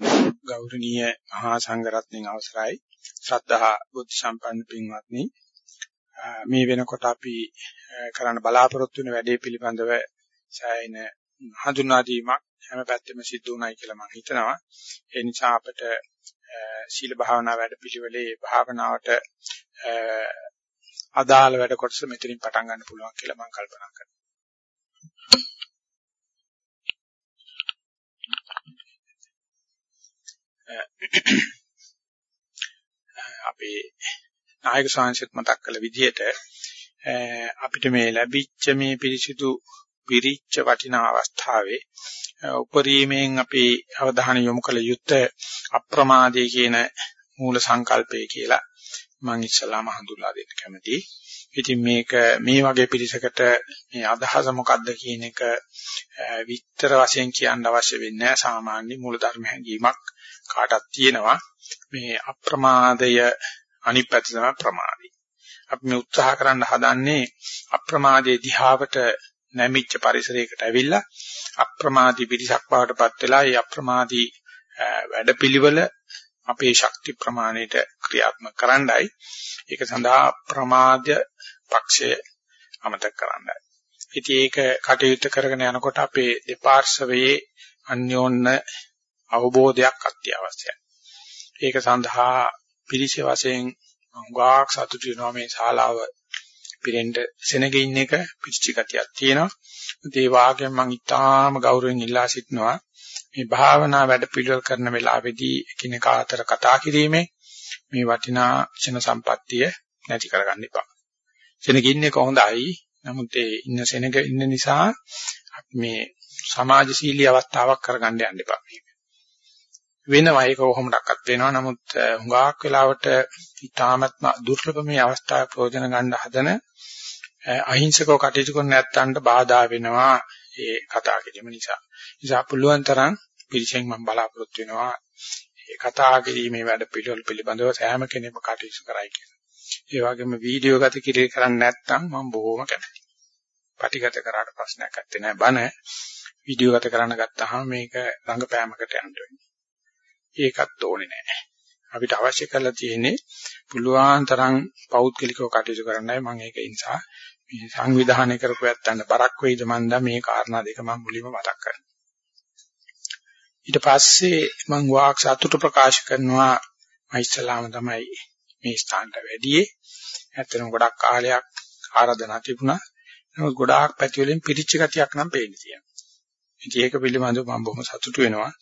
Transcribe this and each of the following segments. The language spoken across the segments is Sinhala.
ගෞරවනීය මහා සංඝරත්නයන් අවසරයි. ශ්‍රද්ධා බුද්ධ සම්පන්න පින්වත්නි මේ වෙනකොට අපි කරන්න බලාපොරොත්තු වෙන වැඩේ පිළිබඳව සෑයින හඳුනා දීමක් හැම පැත්තෙම සිද්ධ වුණයි කියලා මම හිතනවා. ඒ නිසා අපිට සීල භාවනා වැඩ පිළිවෙලේ භාවනාවට අදාළ වැඩ කොටස මෙතනින් පටන් ගන්න පුළුවන් කියලා මම කල්පනා කරනවා. අපේ නායක සංසත් මතක් කළ විදිහට අපිට මේ ලැබිච්ච මේ පිරිසිදු පිරිච්ච වටිනා අවස්ථාවේ උපරිමයෙන් අපි අවධානය යොමු කළ යුත්තේ අප්‍රමාදයේ කියන මූල සංකල්පය කියලා මම ඉස්සලාම හඳුල්ලා දෙන්න කැමතියි. ඉතින් මේක මේ වගේ පිරිසකට මේ අදහස මොකක්ද කියන එක විස්තර වශයෙන් කියන්න අවශ්‍ය වෙන්නේ නැහැ. සාමාන්‍ය මූලධර්ම හැඟීමක් කාටත් තියෙනවා. මේ අප්‍රමාදය අනිත් පැත්ත තමයි ප්‍රමාදී. අපි මේ උත්සාහ කරන්න හදන්නේ අප්‍රමාදයේ දිහාවට නැමිච්ච පරිසරයකට ඇවිල්ලා අප්‍රමාදී පිරිසක් බවටපත් වෙලා ඒ අප්‍රමාදී වැඩපිළිවෙල අපේ ශක්ති ප්‍රමාණයට ක්‍රියාත්මක කරන්නයි ඒක සඳහා ප්‍රමාද පක්ෂය අමතක කරන්නයි. ඉතින් ඒක කටයුතු කරගෙන යනකොට අපේ දෙපාර්ශවයේ අන්‍යෝන්‍ය අවබෝධයක් අත්‍යවශ්‍යයි. ඒක සඳහා පිළිසෙ වශයෙන් උගාක් සතුටු වෙනවා මේ ශාලාව පිරෙන්න සෙනගෙ ඉන්න එක පිච්චි ගතියක් තියෙනවා. ඒ වාග්යෙන් මම ඉතාම ගෞරවයෙන් ඉල්ලා සිටිනවා මේ භාවනා වැඩ පිළිවෙල කරන වෙලාවේදී එකිනෙකා අතර කතා කිරීමේ මේ වටිනා ක්ෂණ සම්පත්තිය නැති කරගන්න එපා. සෙනගෙ ඉන්නේ කොහොඳයි. නමුත් ඒ ඉන්න සෙනග ඉන්න නිසා මේ සමාජශීලී අවස්ථාවක් කරගන්න යන්න එපා. වෙනවා ඒක කොහොමඩක්වත් වෙනවා නමුත් හුඟක් වෙලාවට ඊටාත්ම දුර්ලභ මේ අවස්ථාව ප්‍රයෝජන ගන්න හදන අහිංසකව කටයුතු කරන නැත්තන්ට බාධා වෙනවා ඒ කතා කිරීම නිසා. නිසා පුළුවන් තරම් පිළිසෙන් මම බලාපොරොත්තු වෙනවා ඒ කතා කිරීමේ වැඩ පිළිවෙල පිළිබඳව සෑම කෙනෙක්ම කටයුතු කරයි කියලා. ඒ වගේම වීඩියෝ ගත කිරීම කරන්නේ නැත්නම් මම බොහොම කැමතියි. පටිගත කරාට ප්‍රශ්නයක් නැත්තේ නෑ බන වීඩියෝ ගත කරන්න ගත්තාම මේක රංගපෑමකට යන්න වෙනවා. ඒකත් ඕනේ නැහැ. අපිට අවශ්‍ය කරලා තියෙන්නේ පුළුවන් තරම් පෞද්ගලිකව කටයුතු කරන්නයි මම ඒක නිසා මේ සංවිධානය කරපු යත්තන්න බරක් වෙයිද මන්දා මේ කාරණා දෙක මම මුලින්ම මතක් කරනවා. ඊට පස්සේ මම වාක් සතුට ප්‍රකාශ කරනවා මයිස්ලාම තමයි මේ ස්ථානට වැඩියේ. ඇත්තටම ගොඩක් කාලයක් ආරාධනා තිබුණා. නමුත් ගොඩාක් පැති වලින් පිරිච්ච ගතියක් නම් පේන්නේ තියෙනවා. ඉතින් ඒක පිළිබඳව මම බොහොම සතුටු වෙනවා.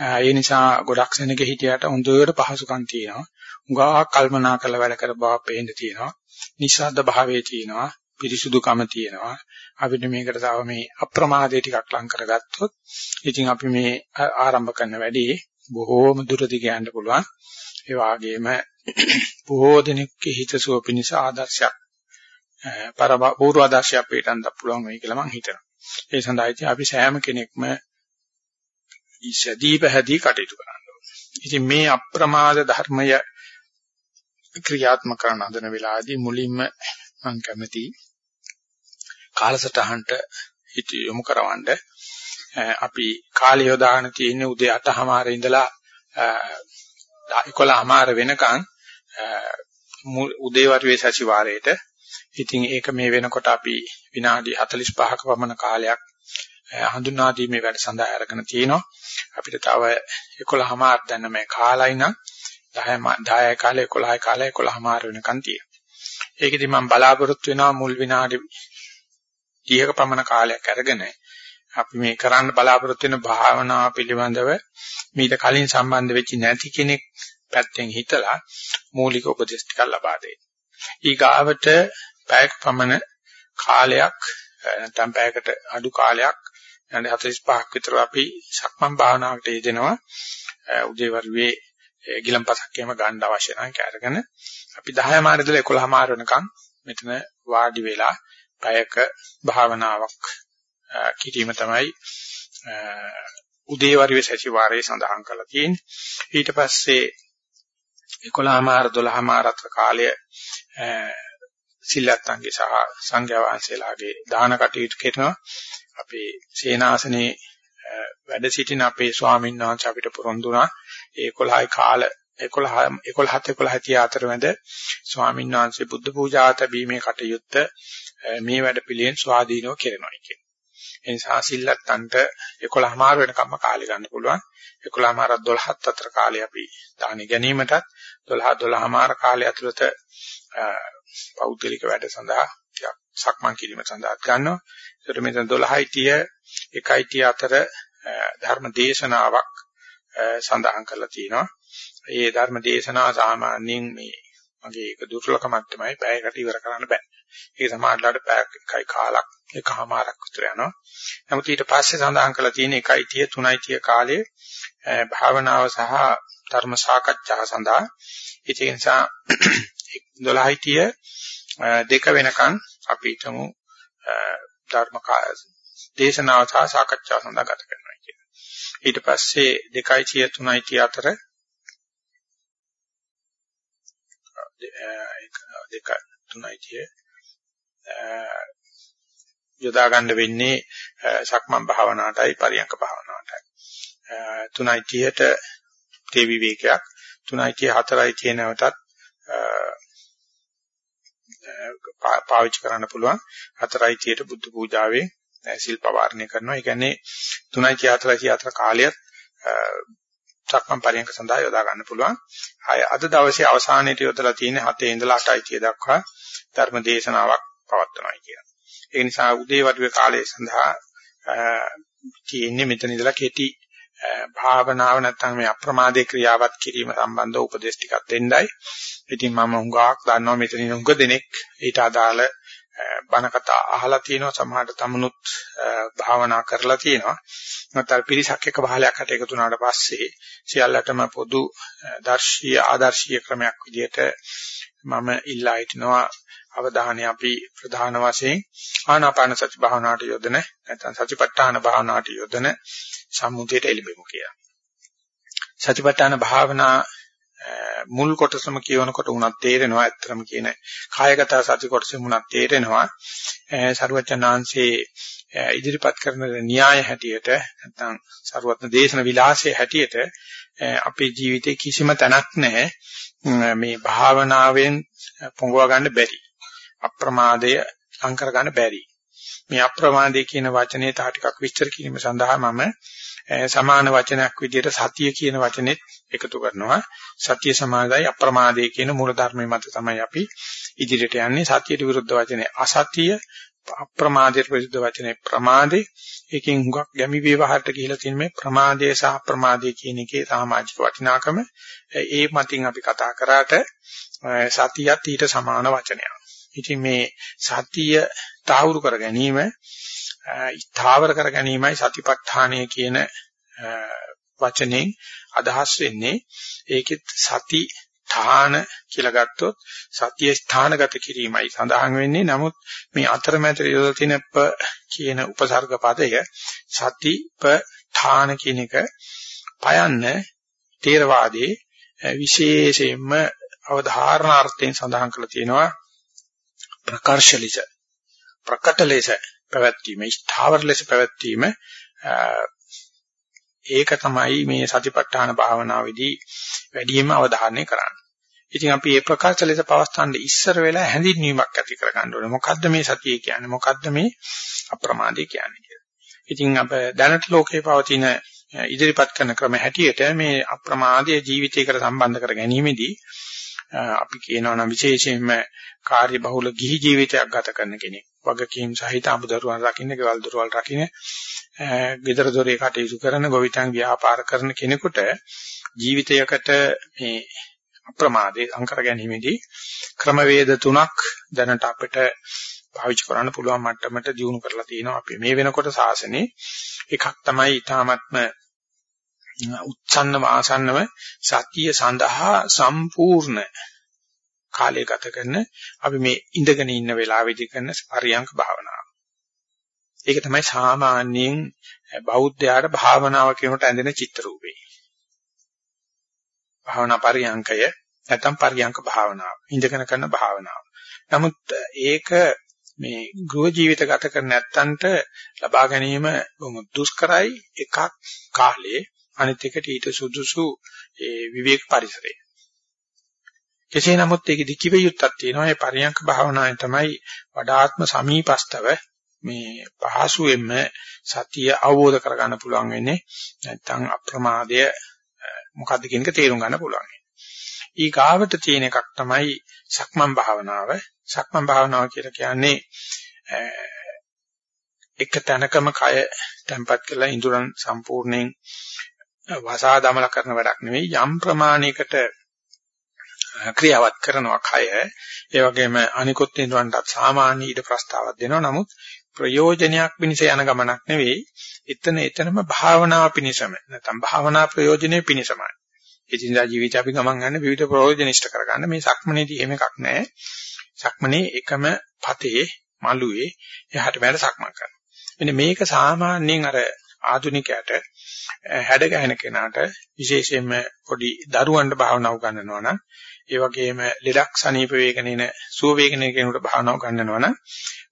ඒ නිසා ගොඩක් සෙනගෙ හිටියට හොඳට පහසුකම් තියෙනවා. උගා කල්පනා කරලා වැඩ කර බව පේන්න තියෙනවා. නිස්සද්ද භාවයේ තියෙනවා. පිරිසුදුකම තියෙනවා. අපිට මේකට තව මේ අප්‍රමාදයේ ටිකක් ලං කරගත්තොත් ඉතින් අපි මේ ආරම්භ කරන වැඩේ බොහෝම දුරදි යන්න පුළුවන්. ඒ වගේම බොහෝ දෙනෙක්ගේ හිතසුව පිණිස ආදර්ශයක් පූර්ව ආදර්ශයක් පිටන්න පුළුවන් වෙයි කියලා මම හිතනවා. ඒ සඳහා අපි සෑම කෙනෙක්ම ඉසදී පැහැදී කටයුතු කරන්න ඕනේ. ඉතින් මේ අප්‍රමාද ධර්මය ක්‍රියාත්මක කරන හදන වෙලාවේදී මුලින්ම මම කැමති කාලසටහනට හිත යොමු කරවන්න අපි කාලය යොදාගෙන තියෙන උදේ 8:00මාර ඉඳලා 11:00මාර වෙනකන් උදේ වරුවේ සතිವಾರයේට ඉතින් ඒක මේ වෙනකොට අපි විනාඩි 45ක පමණ කාලයක් හඳුනා දීමේ වැඩ සඳහා අරගෙන තිනවා. අපිට තව 11මාර දැන් මේ කාලයි නම් 10 10 කාලේ 11 කාලේ 11මාර වෙනකන් තියෙනවා. ඒකෙදි මම බලාපොරොත්තු වෙනවා මුල් විනාඩි 30ක පමණ කාලයක් අරගෙන අපි මේ කරන්න බලාපොරොත්තු වෙන භාවනාව පිළිබඳව මීට කලින් සම්බන්ධ වෙච්ච නැති කෙනෙක් පැත්තෙන් හිතලා මූලික උපදෙස් ටිකක් ලබා දෙන්න. ඊගාවට පැයක පමණ කාලයක් නැත්නම් පැයකට අඩු කාලයක් යන්නේ 45ක් විතර අපි සක්මන් භාවනාවකට යෙදෙනවා. උදේ වරුවේ ගිලම්පසක් එහෙම ගන්න අවශ්‍ය නැහැ කැරගෙන අපි 10 මාර ඉඳලා 11 මාර වෙනකන් මෙතන වාඩි වෙලා පැයක භාවනාවක් කිරීම තමයි උදේ වරුවේ සතිವಾರයේ සඳහන් කරලා තියෙන්නේ. ඊට පස්සේ 11 මාර 12 මාර අතර කාලය සිල්ලත්න්ගේ සහ සංඝයා වහන්සේලාගේ දාන කටයුතු කරනවා. අපේ සේනාසනේ වැඩ සිටින අපේ ස්වාමීන් වහන්සේ අපිට පොරොන්දුනා 11යි කාල 11 11 11 තිය අතරමැද ස්වාමීන් වහන්සේ බුද්ධ පූජා තැබීමේ කටයුත්ත මේ වැඩ පිළිවෙන් ස්වාධීනව කරනවා කියන. ඒ නිසා සිල්ලත්තන්ට 11 මාර වෙනකම්ම කාලය ගන්න පුළුවන්. 11 මාර 12ත් අතර කාලය අපි දානි ගැනීමටත් 12 12 මාර කාලය ඇතුළත පෞද්ගලික වැඩ සඳහා සක්මන් කිරීම සඳහා ගන්නවා. ඒකට මෙතන 12යි 30 1යි 30 අතර ධර්ම දේශනාවක් සඳහන් කරලා තියෙනවා. ඒ ධර්ම දේශනාව සාමාන්‍යයෙන් මේ මගේ ඒක දුර්ලභමක් තමයි පැයකට ඉවර කරන්න බෑ. ඒක සමාජලාට පැයක් එකයි කාලක් එකමාරක් විතර යනවා. නමුත් ඊට පස්සේ සඳහන් කරලා තියෙන 1යි 30 3යි 30 කාලයේ භාවනාව සහ ධර්ම සාකච්ඡා සඳහා ඒ නිසා 12යි 30 දෙක වෙනකන් අපි හිතමු ධර්ම දේශනාව සහ සාකච්ඡාව සඳහා ගත කරනවා කියන්නේ. ඊට පස්සේ 2යි 30 3යි 30 අතර දෙක තුනයි කිය යොදා ගන්න වෙන්නේ සක්මන් භාවනාවටයි පරියංක භාවනාවටයි 3:30ට තේ විවේකයක් 3:34යි කියනවටත් පාවිච්චි කරන්න පුළුවන් 4:30ට බුද්ධ පූජාවේ සිල් පවාරණය කරනවා ඒ කියන්නේ 3:34 කාලයත් සක්මන් පරියන්ක සඳහා යොදා ගන්න පුළුවන්. ආය අද දවසේ අවසානයේට යොදලා තියෙන 7 ඉඳලා 8යි දක්වා ධර්ම දේශනාවක් පවත්වනවා කියන. ඒ නිසා උදේ වරුවේ කාලය සඳහා තියෙන්නේ මෙතන ඉඳලා කෙටි භාවනාව නැත්නම් මේ අප්‍රමාදේ ක්‍රියාවත් කිරීම සම්බන්ධ උපදේශ ටිකක් දෙන්නයි. ඉතින් මම හුඟක් දන්නවා මෙතන ඉන්න හුඟ දෙනෙක් ඊට අදාළ බණ කතා අහලා තියෙනවා සමහරට තමනුත් භාවනා කරලා තියෙනවා. නැත්නම් පිරිසක් එක්ක බහලයක් හට එකතු වුණාට පස්සේ සියල්ලටම පොදු දර්ශීය ආදර්ශීය ක්‍රමයක් විදිහට මම ඉල්ලා හිටිනවා අවධානය අපි ප්‍රධාන වශයෙන් ආනාපාන සති භාවනාවට යොදන නැත්නම් සතිපට්ඨාන භාවනාවට යොදන සම්මුතියට එළඹෙමු කියලා. සතිපට්ඨාන භාවනා මුල් කොටසම කියවනකොට උනත් තේරෙනවා ඇත්තම කියන කායගත සති කොටසෙම උනත් තේරෙනවා. සරුවචනාංශේ ඉදිරිපත් කරන න්‍යාය හැටියට නැත්නම් සරුවත්න දේශන විලාසයේ හැටියට අපේ ජීවිතේ කිසිම තැනක් නැහැ. මේ භාවනාවෙන් පොඟව ගන්න බැරි. අප්‍රමාදය අංකර ගන්න බැරි. මේ අප්‍රමාදය කියන වචනේ තා ටිකක් විස්තර කිරීම සඳහා මම සමාන වචනයක් විදිහට සතිය කියන වචනේත් එකතු කරනවා. සතිය සමාදයි අප්‍රමාදය කියන මූල ධර්මයේ මත තමයි අපි ඉදිරියට යන්නේ. සතියට විරුද්ධ වචනේ අසතිය අප්‍රමාදයට විරුද්ධ වචනේ ප්‍රමාදේ ඒකෙන් හුඟක් ගැමි ව්‍යවහාරට ගිහිලා තියෙන මේ ප්‍රමාදය සහ අප්‍රමාදය කියන එකේ සමාජික වටිනාකම. ඒ මතින් අපි කතා කරාට සතියත් ඊට සමාන වචනයක්. ඉතින් මේ සතිය තාවුරු කර ගැනීම ස්ථාවර කර ගැනීමයි සතිපට්ඨානය කියන වචනෙන් අදහස් වෙන්නේ. ඒකෙත් සති ඨාන කියලා ගත්තොත් සතිය ස්ථානගත කිරීමයි සඳහන් වෙන්නේ. නමුත් මේ අතරමැද යොදලා තියෙන ප කියන උපසර්ග පදය සති ප ඨාන කියන එක පයන්න තේරවාදී විශේෂයෙන්ම අවධාරණාර්ථයෙන් සඳහන් කරලා තියෙනවා. ප්‍රකර්ෂ ලෙස ප්‍රකට ලෙස පැවැත්වීම ස්ථාවර ලෙස පැවැත්වීම ඒක තමයි මේ සතිපට්ඨාන භාවනාවේදී වැඩිම අවධානය කරන්නේ. ඉතින් අපි මේ ප්‍රකාශ ලෙස පවස්තන්න ඉස්සර වෙලා හැඳින්වීමක් ඇති කරගන්න ඕනේ. මොකද්ද මේ සතිය කියන්නේ? මොකද්ද මේ අප්‍රමාදය කියන්නේ කියලා. ඉතින් අප දැනට ලෝකේ පවතින ඉදිරිපත් කරන ක්‍රම හැටියට මේ අප්‍රමාදයේ ජීවිතයකට සම්බන්ධ කර ගැනීමේදී අපි කියනවා නම් විශේෂයෙන්ම කාර්ය බහුල ගිහි ජීවිතයක් ගත කරන කෙනෙක්. වගකීම් සහිත අමුදරුවන් රකින්න, ගෙවල් දොරවල් රකින්න, ගෙදර දොරේ කටයුතු කරන, ගොවිතැන් ව්‍යාපාර කරන කෙනෙකුට ජීවිතයකට මේ අප්‍රමාදේ අංකර ගැනීමේදී ක්‍රමවේද තුනක් දැනට අපිට පාවිච්චි කරන්න පුළුවන් මට්ටමට දියුණු කරලා තියෙනවා අපි මේ වෙනකොට සාසනේ එකක් තමයි ඊ타මත්ම උච්ඡන්න වාසන්නව සතිය සඳහා සම්පූර්ණ කාලය ගත කරන අපි මේ ඉඳගෙන ඉන්න වෙලාවෙදි කරන පරියංක භාවනාව. ඒක තමයි සාමාන්‍යයෙන් බෞද්ධයාට භාවනාව කියනට ඇඳෙන චිත්‍ර රූපේ. භාවනා පරියංකය නැත්නම් පරියංක භාවනාව. ඉඳගෙන කරන භාවනාව. නමුත් ඒක මේ ගෘහ ජීවිත ගත කර නැත්තන්ට ලබා ගැනීම බොහොම දුෂ්කරයි එකක් කාලේ අනිත් එකට ඊට සුදුසු ඒ විවේක පරිසරය. කෙසේ නමුත් ඒකෙදි කිව යුත්තක් තියෙනවා ඒ පරියංක භාවනාවෙන් තමයි වඩාත්ම සමීපස්තව මේ පහසුවෙන්ම සතිය අවබෝධ කරගන්න පුළුවන් වෙන්නේ නැත්නම් අප්‍රමාදය මොකද්ද කියන එක තේරුම් ගන්න පුළුවන්. ඊ ගාවට තියෙන එකක් තමයි සක්මන් භාවනාව. සක්මන් භාවනාව කියලා කියන්නේ එක තැනකම කය තැම්පත් කරලා ඉඳුරන් සම්පූර්ණයෙන් වසා දමල කරන වැඩක් නෙවෙයි යම් ප්‍රමාණයකට ක්‍රියාවත් කරනවා කය. ඒ වගේම අනිකුත් ඉඳුරන්ටත් සාමාන්‍ය ඊට ප්‍රස්තාවක් දෙනවා. නමුත් ප්‍රයෝජනයක් පිණිස යන ගමනක් නෙවෙයි. එතන එතනම භාවනාව පිණිසම. නැත්නම් භාවනා ප්‍රයෝජනෙ පිණිසමයි. එදිනදා ජීවිත අපි ගමන් ගන්න විවිධ ප්‍රයෝජන ඉෂ්ට කරගන්න. මේ සක්මනේදී එහෙම එකක් නැහැ. සක්මනේ එකම පතේ මළුවේ එහාට මෙහාට සක්මන් කරනවා. මෙන්න මේක සාමාන්‍යයෙන් අර ආධුනිකයට හැඩ ගැහෙන කෙනාට විශේෂයෙන්ම පොඩි දරුවන්ට භාවනාව ගන්නනවා නම් ඒ වගේම ලෙඩක් සනීප වේගනින සුව වේගනින කෙනෙකුට භාවනාව ගන්නනවා නම්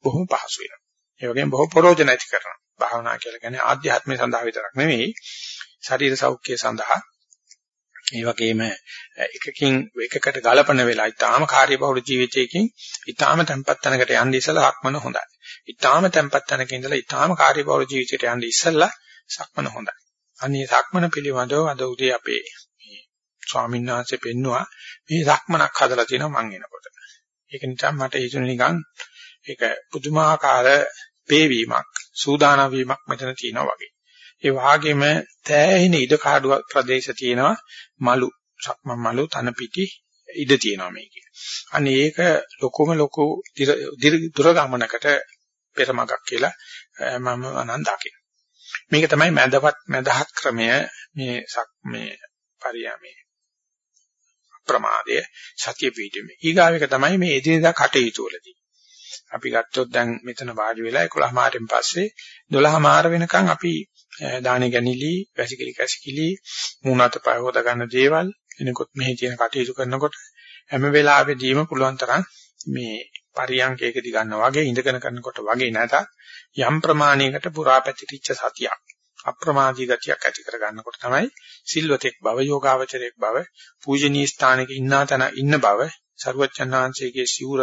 බොහොම පහසු වෙනවා. ඒ වගේම බොහෝ ප්‍රෝජන ඇති කරනවා. භාවනා කියලා කියන්නේ ආධ්‍යාත්මය සඳහා විතරක් නෙවෙයි ශරීර සෞඛ්‍යය සඳහා ඒ වගේම එකකින් එකකට ගලපන වෙලා ඊටාම කාර්යබහුල ජීවිතයකින් ඊටාම තැම්පත් තැනකට යන්න ඉස්සලා සක්මන හොඳයි. ඊටාම තැම්පත් තැනක ඉඳලා ඊටාම කාර්යබහුල ජීවිතයට යන්න ඉස්සලා සක්මන හොඳයි. අනේ සක්මන පිළිබඳව අද උදේ අපේ මේ ස්වාමීන් වහන්සේ පෙන්නවා මේ සක්මනක් හදලා තියෙනවා මං එනකොට. ඒක නිසා මට හිතුනේ නිකන් ඒක පුදුමාකාර පේවීමක් සූදානම් වීමක් මෙතන තියෙනවා වගේ. ඒ වාගේම තෑහෙන ඉඩ කාඩුව ප්‍රදේශ තියෙනවා මලු සක්මන් මලු තන පිටි ඉඩ තියෙනවා මේකේ. අනේ ඒක ලොකුම ලොකු දුර ගමනකට පෙරමගක් කියලා මම අනන් දකින. මේක තමයි මැදවත් මැදහත් ක්‍රමය මේ මේ පරියාමේ ප්‍රමාදය සතිය පිටීමේ. ඊගාවෙක තමයි මේ එදිනදා කටයුතු වලදී. අපි ගත්තොත් දැන් මෙතන වාඩි වෙලා 11 මාරෙන් පස්සේ 12 මාර වෙනකන් අපි දානේ ගැනිලි, වැසිකිලි කැසිකිලි, මූණත පය හොදා ගන්න දේවල් එනකොට මෙහි තියෙන කටයුතු කරනකොට හැම වෙලාවෙදීම පුළුවන් තරම් මේ පරියන්කයකදී ගන්නවා වගේ ඉඳගෙන කරනකොට වගේ නැතත් යම් ප්‍රමාණයකට පුරාපැතිරිච්ච සතියක් අප්‍රමාදී ගතියක් ඇති කර ගන්නකොට තමයි සිල්වතෙක් බව යෝගාවචරයක් බව පූජනීය ස්ථානයක ඉන්නා තැන ඉන්න බව සරුවච්චන්හන්සේගේ සිවුර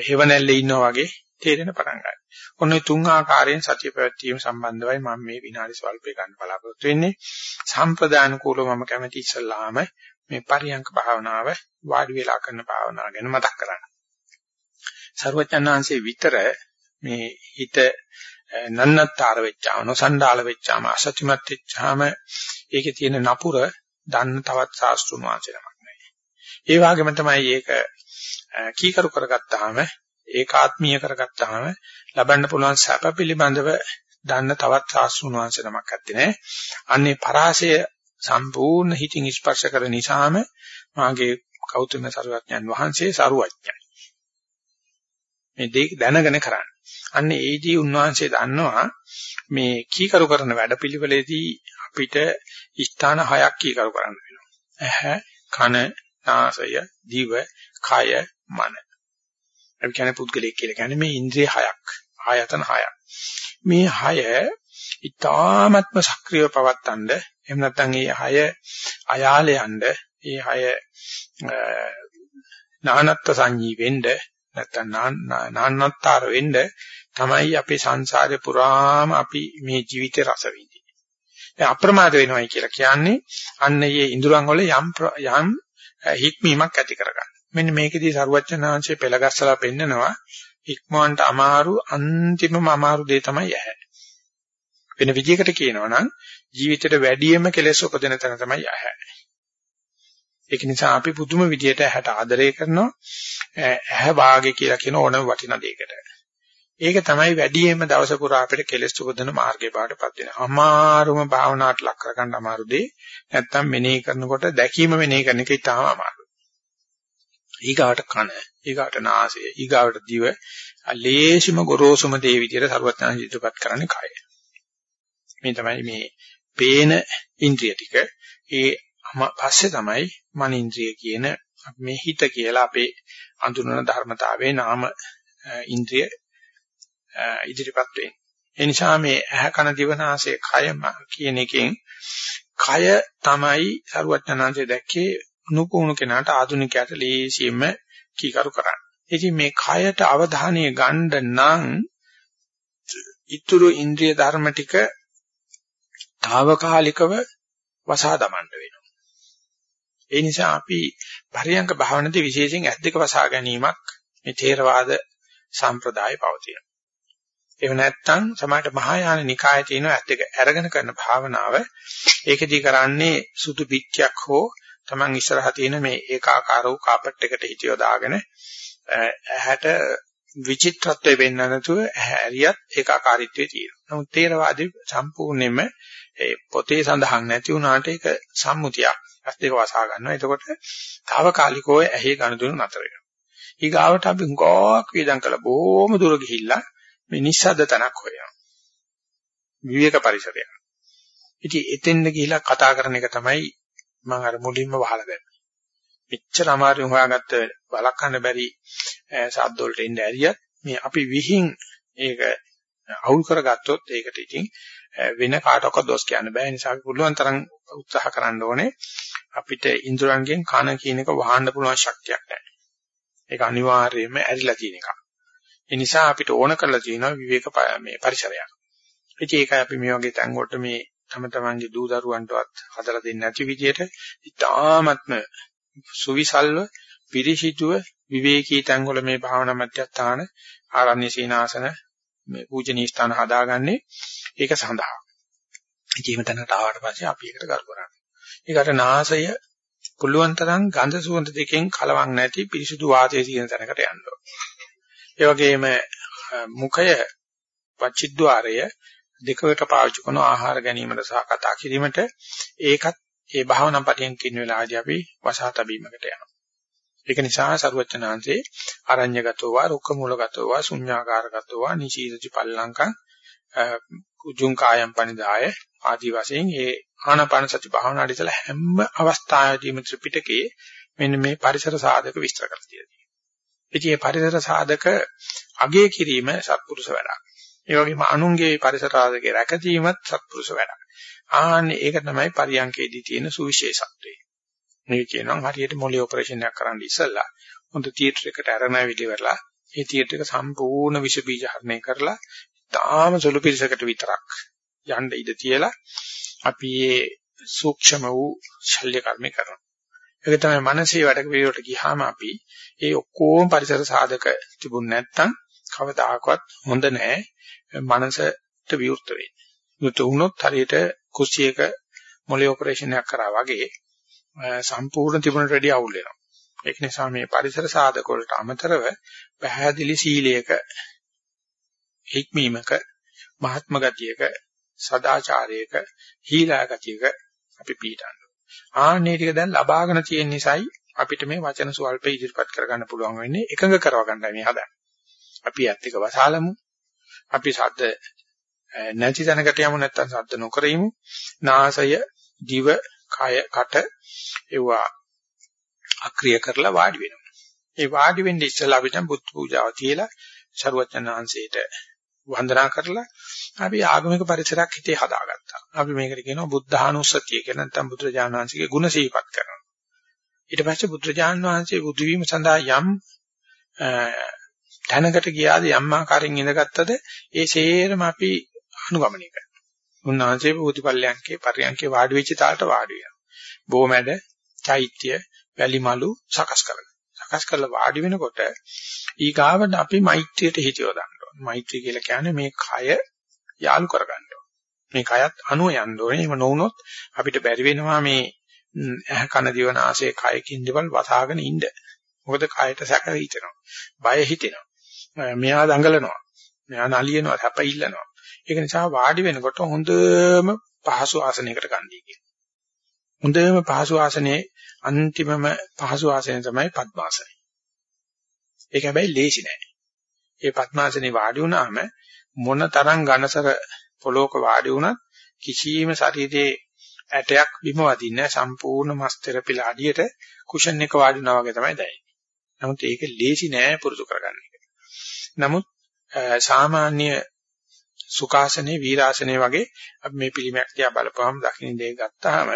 හේවණැල්ලේ ඉන්නා වගේ තේරෙන පටන් ගන්නවා. ඔන්න තුන් ආකාරයෙන් සතිය පැවැත්වීම සම්බන්ධවයි මම මේ විනාඩි ස්වල්පේ ගන්න බලාපොරොත්තු වෙන්නේ. සම්ප්‍රදාන කූලව මම කැමති ඉස්සල්ලාම මේ පරියංක භාවනාව වාඩි වෙලා කරන භාවනාව ගැන මතක් කරන්න. සර්වචන්නාංශේ විතර මේ හිත නන්නත්තර වෙච්චාම නොසණ්ඩාල වෙච්චාම අසත්‍යමත් වෙච්චාම ඒකේ තියෙන නපුර දන්න තවත් ශාස්ත්‍රුණ වාචනයක් නෑ. ඒ වගේම තමයි ඒක කීකරු කරගත්තාම ඒකාත්මීය කරගත්තාම ලබන්න පුළුවන් සැප පිළිබඳව දන්න තවත් ශාස්ත්‍රුණ වංශ නමක් ඇත්තේ නෑ. අන්නේ පරාසය සම්පූර්ණ හිතින් ස්පර්ශ කර නිසාම මාගේ කෞතුම සරුවඥන් වහන්සේ සරුවඥයි. මේ දෙක දැනගෙන කරන්නේ. අන්නේ ඒදී උන්වහන්සේ දන්නවා මේ කීකරු කරන වැඩපිළිවෙලේදී අපිට ස්ථාන හයක් කීකරු කරන්න වෙනවා. ඇහැ, කන, නාසය, දිව, කය, මන. අපි කියන්නේ පුද්ගලයෙක් කියලා කියන්නේ මේ ඉන්ද්‍රිය හයක්, ආයතන හයක්. මේ හය ඊ타ත්ම සක්‍රියව පවත්තන්න එහෙම නැත්නම් මේ හය අයාලේ යන්න, මේ හය නානත්ත් සංජී වෙන්න නැත්නම් නානත්තර වෙන්න තමයි අපේ සංසාරේ පුරාම අපි මේ ජීවිතේ රස විඳින්නේ. දැන් අප්‍රමාද වෙනවයි කියලා කියන්නේ අන්න ඒ ඉඳුරන් වල යම් යම් හික්මීමක් ඇති කරගන්න. මෙන්න මේකෙදී සරුවච්චනාංශයේ පෙළගස්සලා පෙන්නනවා ඉක්මවන්ට අමාරු අන්තිමම අමාරු දේ තමයි ඇහැ. වෙන විදිහකට කියනවා නම් ජීවිතේට වැඩියෙන්ම කෙලෙස් උපදින තැන තමයි ඇහැ. ඒක නිසා අපි පුදුම විදියට ඇහැට ආදරය කරනවා. ඇහැ වාගේ කියලා කියන ඕනම වටිනා දෙයකට. ඒක තමයි වැඩියෙන්ම දවස පුරා අපිට කෙලෙස් උපදින මාර්ගේ පාටපත් වෙන. අමාරුම භාවනාවට ලක් කරගන්න අමාරු දෙය. නැත්තම් මෙනෙහි කරනකොට දැකීම මෙනෙහි කරන එක ඉතාම අමාරුයි. ඊගාවට කන, ඊගාවට නාසය, ඊගාවට දිව ලේසිම ගොරෝසුම දේ විදියට සර්වඥාන් ඉදිරිපත් කරන්නේ කය. මේ තමයි මේ පේන ඉන්ද්‍රිය ටික. ඒ පස්සේ තමයි මන ඉන්ද්‍රිය කියන මේ හිත කියලා අපේ අඳුනන ධර්මතාවයේ නාම ඉන්ද්‍රිය ඉදිරිපත් වෙන්නේ. ඒ නිසා මේ ඇහ කන දිව නාසය කය කියන එකෙන් කය තමයි සරුවචනාංශය දැක්කේ නුපුණු කෙනාට ආධුනිකයට ලේසියෙන්ම කීකරු කරන්නේ. ඉතින් මේ කයට අවධානය ගන්න නම් ඊතුරු ඉන්ද්‍රිය ධර්ම ටික తాවකාලිකව වසා දමන්න වෙනවා. ඒ නිසා අපි පරියංග භාවනාවේ විශේෂයෙන් ඇස් දෙක වසා ගැනීමක් මේ ථේරවාද සම්ප්‍රදාය පවතින. එහෙම නැත්නම් සමහරට මහායාන නිකායේ තියෙන ඇස් දෙක අරගෙන කරන භාවනාව ඒකදී කරන්නේ සුදු පිටියක් හෝ Taman ඉස්සරහා තියෙන මේ ඒකාකාර වූ කාපට් එකට හිතියෝ දාගෙන ඇහැට විචිත්‍රත්වය වෙන්න නැතුව ඇහැරියත් ඒකාකාරීත්වයේ තියෙනවා. නමුත් තේරවාදී සම්පූර්ණයෙන්ම ඒ පොතේ සඳහන් නැති වුණාට ඒක සම්මුතියක්. ඇස් දෙක වසා ගන්නවා. එතකොට తాවකාලිකව ඇහි ගනුදෙනු නතර වෙනවා. ඊගාවට අපි හුඟක් වේදම් කළ බොහොම දුර ගිහිල්ලා මේ නිස්සද්ද තනක් හොයනවා. විවේක පරිසරයක්. ඉතින් එතෙන්ද ගිහිලා කතා කරන එක තමයි මම අර මුලින්ම වහලා දැම්මේ. මෙච්චර අමාරුවෙන් හොයාගත්ත බලකන්න බැරි සද්ද වලට එන්න ඇරියත් මේ අපි විහිං ඒක අවුල් කරගත්තොත් ඒකට ඉතින් වෙන කාටවත් දොස් කියන්න බෑ. ඒ නිසා අපි පුළුවන් තරම් උත්සාහ කරන්න ඕනේ. අපිට ඉන්ද්‍රයන්ගෙන් කන කියන එක වහන්න පුළුවන් ශක්තියක් නැහැ. ඒක අනිවාර්යයෙන්ම ඇරිලා තියෙන එකක්. ඒ නිසා අපිට ඕන කරලා තියෙනවා විවේක මේ පරිසරයක්. ඉතින් ඒකයි අපි මේ වගේ තැන් වලට මේ තම තමන්ගේ දූ දරුවන්ටවත් හදලා දෙන්නේ නැති විදිහට ඉතාමත්ම සුවිසල්ව පිරිසිදුව විවේකී තැන් වල මේ භාවනා මධ්‍යස්ථාන ආරණ්‍ය සීනාසන මේ පූජනීය ස්ථාන හදාගන්නේ ඒක සඳහා. ඉතින් තැනකට ආවට පස්සේ අපි ඒකට කරු කරන්නේ. ඒකට නාසය පුළුවන් තරම් ගඳ සුවඳ දෙකෙන් කලවම් නැති පිරිසිදු වාතයේ තියෙන තැනකට යන්න ඒ වගේම මුඛය වචිද්්වාරය දෙකකට පාවිච්චි කරන ආහාර ගැනීමට සහ කතා කිරීමට ඒකත් ඒ භාවනා පටියෙන් කින වෙලාවදී අපි වසා තැබීමකට යනවා. ඒක නිසා සරුවචනාංශේ අරඤ්‍යගතෝ වා රුක්ක මූලගතෝ වා ශුඤ්ඤාකාරගතෝ වා නිචීදති පල්ලංකං කුජුං කායම් පනිදාය ආදි වශයෙන් ඒ ආනාපාන සති භාවනාවට ඉතලා හැම අවස්ථාවෙදීම ත්‍රිපිටකයේ මෙන්න මේ පරිසර සාධක විස්තර කරලා තියෙනවා. ඉතින් මේ පරිසර සාධක අගය කිරීම සත්පුරුෂ වැඩක්. ඒ වගේම අනුන්ගේ පරිසර සාධකේ රැකීමත් සත්පුරුෂ වැඩක්. ආන්නේ ඒක තමයි පරියංකේදී තියෙන සුවිශේෂත්වය. මේ කියනවා හරියට මොලේ ඔපරේෂන් එකක් කරන්න ඉස්සෙල්ලා හොඳ තියටර් එකට අරගෙන විලිවලා ඒ තියටර් එක සම්පූර්ණ විෂ බීජ හරණය කරලා තාම සුළු පිරිසකට විතරක් යන්න ඉඩ තියලා අපි මේ සූක්ෂම වූ ශල්‍ය කර්ම කරනවා. ඒක තමයි මනසේ වැඩ පිළිවෙලට ගියාම අපි ඒ ඔක්කොම පරිසර සාධක තිබුණ නැත්නම් කවදාකවත් හොඳ නැහැ. මනසට විවෘත වෙන්නේ. විවෘත වුණොත් හරියට කුස්සියක මොලේ ඔපරේෂන් එකක් කරා වගේ සම්පූර්ණ තිබුණට වැඩිය අවුල් වෙනවා. ඒක නිසා මේ පරිසර සාධක වලට අමතරව පැහැදිලි සීලයක හික්මීමක මහත්ම ගතියක සදාචාරයක හීලා ගතියක අපි පීඩන්න. ආන්නේ ටික දැන් ලබාගෙන තියෙන නිසායි අපිට මේ වචන සුවල්ප ඉදිරිපත් කරගන්න පුළුවන් වෙන්නේ එකඟ කරව ගන්නයි මේ හදන්නේ. අපි ඇත්ත එක වසාලමු. අපි සද්ද නැති තැනකට යමු නැත්නම් සද්ද නොකර ඉමු. නාසය, දිව, කය, කට ඒවා අක්‍රිය කරලා වාඩි වෙනවා. ඒ වාඩි වෙන්නේ ඉස්සෙල්ලා අපි දැන් බුද්ධ පූජාව තියලා ਸਰුවචනාංශයට වන්දනා කරලා අපි ආගමික පරිසරයක් හිතේ හදාගත්තා. අපි මේකට කියනවා බුද්ධානුස්සතිය කියලා නැත්නම් බුදුරජාණන් වහන්සේගේ ගුණ සිහිපත් කරනවා. ඊට පස්සේ බුදුරජාණන් වහන්සේ බුදු වීම සඳහා යම් තැනකට ගියාද යම් ආකාරයෙන් ඉඳගත්තද ඒ සේරම අපි අනුගමනය කරනවා. උන්වහන්සේ බුද්ධපල්ලයන්ගේ පරියන්කේ වාඩි වෙච්ච තාලට වාඩි වෙනවා. බොමැඩ, චෛත්‍ය, වැලිමලු සකස් කරනවා. සකස් කරලා වාඩි වෙනකොට ඊගාවට අපි මෛත්‍රියට හිතියව දාන්න ඕනේ. මෛත්‍රිය කියලා කියන්නේ මේ කය යාලු කරගන්න ඕනේ. මේ කයත් අනුව යන්න ඕනේ. එහෙම නොවුනොත් අපිට බැරි වෙනවා මේ ඇහ කන දිව නාසය කයකින් දෙවල් වසාගෙන ඉන්න. මොකද කයට සැක හිතෙනවා. බය හිතෙනවා. මෙයා දඟලනවා. මෙයා නලියනවා, හැප ඉල්ලනවා. ඒක නිසා වාඩි වෙනකොට හොඳම පහසු ආසනයකට ගන්නයි කියන්නේ. හොඳම පහසු ආසනයේ අන්තිමම පහසු ආසනය තමයි පద్මාසනය. ඒක හැබැයි ලේසි නෑ. ඒ පద్මාසනේ වාඩි වුණාම මොන තරම් ඝනසර පොලෝක වාඩි වුණත් කිසියම් ශරීරයේ ඇටයක් බිම වදින්නේ සම්පූර්ණ මස් තෙරපිලා අඩියට කුෂන් එක වාඩි වුණා වගේ තමයි දැනෙන්නේ. නමුත් ඒක ලේසි නෑ පුරුදු කරගන්න එක. නමුත් සාමාන්‍ය සුඛාසනේ වීරාසනේ වගේ අපි මේ පිළිමයක් දිහා බලපුවම දකින්න දෙයක් ගත්තාම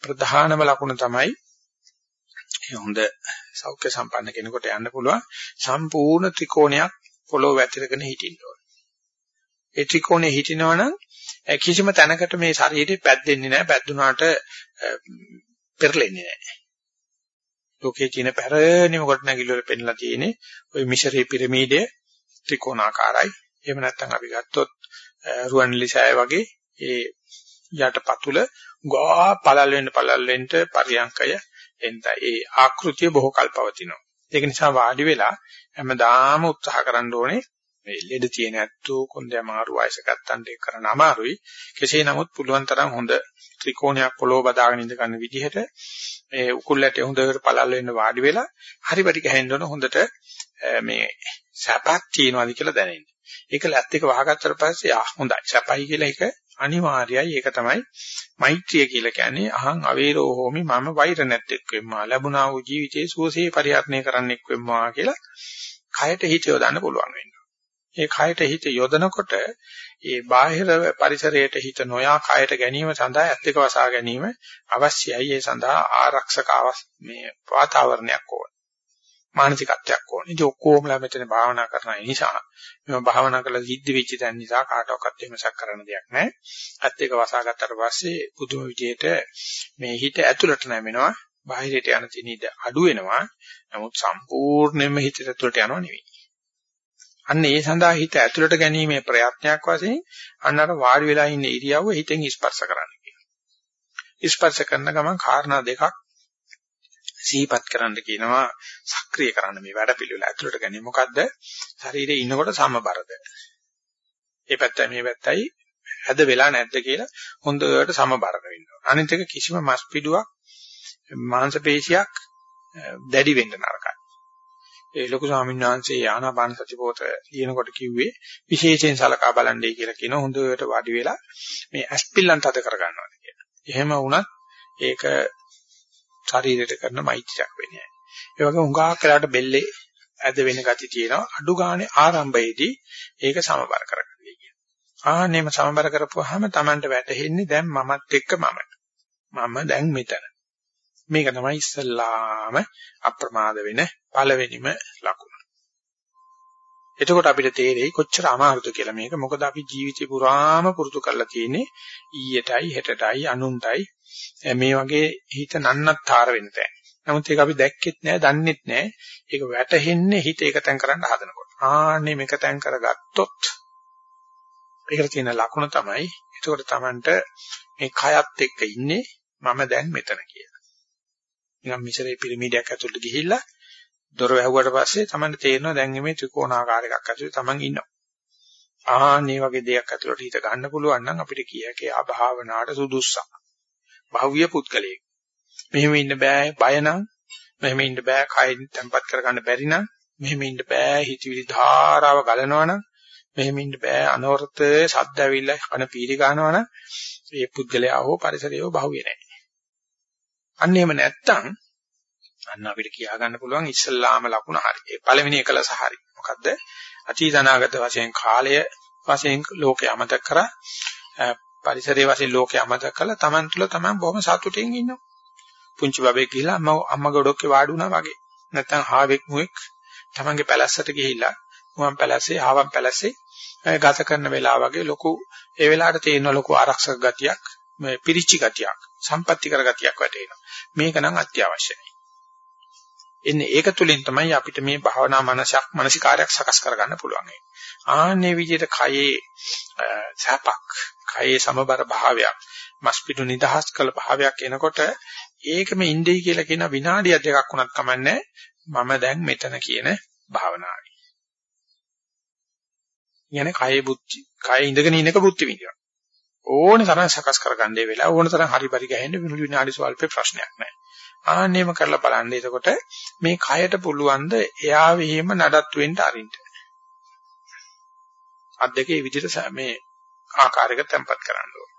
ප්‍රධානම ලකුණ තමයි හොඳ සෞඛ්‍ය සම්පන්න කෙනෙකුට යන්න පුළුවන් සම්පූර්ණ ත්‍රිකෝණයක් පොළොව වැතිරගෙන හිටින්න ඕනේ. ඒ ත්‍රිකෝණේ හිටිනවනම් කිසිම තැනකට මේ ශරීරය පැද්දෙන්නේ නැහැ. පැද්දුනාට පෙරලෙන්නේ නැහැ. ලෝකයේ තියෙන පැරණිම කොට නැගිලි වල පෙන්ලා තියෙන්නේ ওই මිශරේ පිරමීඩය ත්‍රිකෝණාකාරයි. එහෙම නැත්නම් අපි ගත්තොත් රුවන්වැලි සෑය වගේ ඒ යටපතුල ගා පළල් වෙන්න පළල් වෙන්න පරියංකය එන්ට ඒ ආකෘතිය බොහෝ කල් පවතිනවා. ඒක නිසා වාඩි වෙලා හැමදාම උත්සාහ කරන්න ඕනේ මේ ලෙඩ තියෙන ඇත්තෝ කොන්දේ අමාරු වයසක ගන්නට ඒක කරන්න අමාරුයි. කෙසේ නමුත් පුළුවන් තරම් හොඳ ත්‍රිකෝණයක් පොළොව බදාගෙන ඉඳ ගන්න විදිහට මේ උකුල්ලට හොඳට පළල් වෙන්න වාඩි වෙලා හරි වැඩි ගහෙන්න ඕන හොඳට මේ සැපක් තියනවාද කියලා දැනෙන්න. ඒක ලැත් එක වහගත්තට පස්සේ ආ හොඳයි සැපයි කියලා ඒක අනිවාර්යයි. ඒක තමයි මෛත්‍රිය කියලා කියන්නේ අහං අවේරෝ හෝමි මම වෛර නැත්තේක් වෙම්මා ලැබුණා වූ ජීවිතයේ සුවසේ පරිහරණය කරන්නෙක් වෙම්මා කියලා කයට හිත යොදන්න පුළුවන් වෙනවා. ඒ කයට හිත යොදනකොට ඒ බාහිර පරිසරයට හිත නොයා කයට ගැනීම සඳහා ඇත්තක වසා ගැනීම අවශ්‍යයි. ඒ සඳහා ආරක්ෂක මේ වාතාවරණයක් ඕන. මානසිකත්වයක් ඕන. ඉතින් ඔක්කොමලා මෙතන භාවනා කරන නිසා මම භාවනා කළ සිද්ධ වෙච්ච දැන් නිසා කාටවත් එහෙමසක් කරන්න දෙයක් නැහැ. ඇත්තක වසා ගත්තට පස්සේ පුදුම විදියට මේ හිත ඇතුළට නැමෙනවා. බාහිරයට යන තිනිද අඩු වෙනවා. නමුත් සම්පූර්ණයෙන්ම හිත ඇතුළට යනව නෙවෙයි. අන්න ඒ සඳහා හිත ඇතුළට ගැනීමේ ප්‍රයත්නයක් වශයෙන් අන්න අර වාඩි වෙලා ඉන්න ඉරියව්ව හිතෙන් ස්පර්ශ කරන්න කියනවා. ස්පර්ශ කරන ගමන් කාරණා දෙකක් සිහිපත් කරන්න කියනවා සක්‍රිය කරන්න මේ වැඩ පිළිවෙල ඇතුළට ගැනීම. මොකද්ද? ශරීරයේ ඉන්නකොට සමබරද? ඒ පැත්තයි මේ පැත්තයි හැද වෙලා නැද්ද කියලා හොඳට සමබර වෙන්න ඕන. අනිත් එක කිසිම මස් පිඩුවක් මාංශ පේශියක් දැඩි වෙන්න නරකයි. ඒ ලොකු ස්වාමීන් වහන්සේ ආනාපාන සති පොත ලියනකොට කිව්වේ විශේෂයෙන් සලකා බලන්නයි කියලා කියන හොඳට වාඩි වෙලා මේ ඇස්පිල්ලන් තද කර ගන්නවා කියලා. එහෙම වුණත් ඒක ශරීරයට කරන මෛත්‍රියක් වෙන්නේ නැහැ. ඒ වගේ හුඟා කරාට බෙල්ලේ ඇද වෙන ගති තියෙනවා. අඩු ගානේ ආරම්භයේදී ඒක සමබර කරගන්නයි කියන්නේ. ආන්නේම සමබර කරපුවාම Tamanට වැටහෙන්නේ දැන් මමත් එක්ක මම. මම දැන් මෙතන. මේක තමයි ඉස්සල්ලාම අප්‍රමාද වෙන පළවෙනිම ලකුණ. එතකොට අපිට තේරෙයි කොච්චර අමාරුද කියලා මේක. මොකද අපි ජීවිතේ පුරාම පුරුදු කරලා තියෙන්නේ ඊයටයි හෙටටයි අනුන්ටයි මේ වගේ හිත නන්නත්තර වෙන්න තැන. නමුත් ඒක අපි දැක්කෙත් නෑ, දන්නෙත් නෑ. ඒක වැටහෙන්නේ හිත එකතෙන් කරන්න හදනකොට. ආන්නේ මේක තැන් කරගත්තොත් ඒකට තියෙන ලකුණ තමයි එතකොට Tamanට මේ කයත් එක්ක ඉන්නේ මම දැන් මෙතන කියලා. නිකන් මිසරේ පිරමීඩයක් ඇතුළට ගිහිල්ලා දොර වැහුවට පස්සේ Tamanට තේරෙනවා දැන් මේ ත්‍රිකෝණාකාර එකක් ඇතුළේ Taman ඉන්නවා. ආන්නේ වගේ දෙයක් ඇතුළට හිත ගන්න පුළුවන් නම් අපිට කියකේ ආභාවනාවට සුදුස්සක්. භව්‍ය පුත්කලයේ. මෙහෙම ඉන්න බෑ බය නම් මෙහෙම ඉන්න බෑ කයින් තැම්පත් කරගන්න බැරි නම් මෙහෙම ඉන්න බෑ හිතවිලි ධාරාව ගලනවා නම් මෙහෙම ඉන්න බෑ අනවරත සද්ද ඇවිල්ලා කන පීරි ගන්නවා නම් මේ පුද්ගලයා හෝ පරිසරයෝ භව්‍ය නැහැ. අන්න එහෙම නැත්තම් අන්න අපිට කියා ගන්න පුළුවන් ඉස්සල්ලාම ලකුණ හරි. ඒ පළවෙනි එකලස හරි. මොකද්ද? අතීත අනාගත වශයෙන් කාලය වශයෙන් ලෝකය අමතක කරා පරිසරයේ වශයෙන් ලෝකය අමතක කළා Taman තුල Taman බොහොම සතුටින් ඉන්නවා. පුංචි බබෙක් ගිහිලා අම්මා අම්මා ගොඩක්ේ වාඩි වුණා වගේ. නැත්තම් හාවෙක් මුවෙක් Tamanගේ පැලැස්සට ගිහිල්ලා මුවන් පැලැස්සේ ආවන් පැලැස්සේ ගත කරන වෙලාව වගේ ලොකු ඒ වෙලාවට තියෙන ලොකු ආරක්ෂක ගතියක් මේ පිරිච්චි ගතියක් සම්පත්‍ති කර ගතියක් වැටෙනවා. මේක නම් අත්‍යවශ්‍යයි. එන්නේ ඒක තුලින් තමයි අපිට මේ භාවනා මනසක් මානසිකාරයක් සකස් කරගන්න පුළුවන්. ආන්නේ විදිහට කයේ සැපක්, කයේ සමබර භාවයක්, මස්පිඩු නිදහස් කළ භාවයක් එනකොට ඒකම ඉන්නේ කියලා කියන විනාඩිය දෙකක් වුණත් කමන්නේ මම දැන් මෙතන කියන භාවනාවයි. කියන්නේ කයේ බුද්ධි, කයේ ඉඳගෙන ඉන්නක බුද්ධි විඳිනවා. ඕනේ තරම් සකස් කරගන්නේ වෙලාව ඕනේ තරම් හරි පරි ගහින්න විනාඩි විනාඩි ස්වල්පේ ප්‍රශ්නයක් නැහැ. ආන්නේම කරලා බලන්න. එතකොට මේ කයට පුළුවන් ද එයා වෙහිම නඩත්තු වෙන්න අරින්න. අද්දකේ විදිහට මේ ආකාරයක තැම්පත් කරන්න ඕනේ.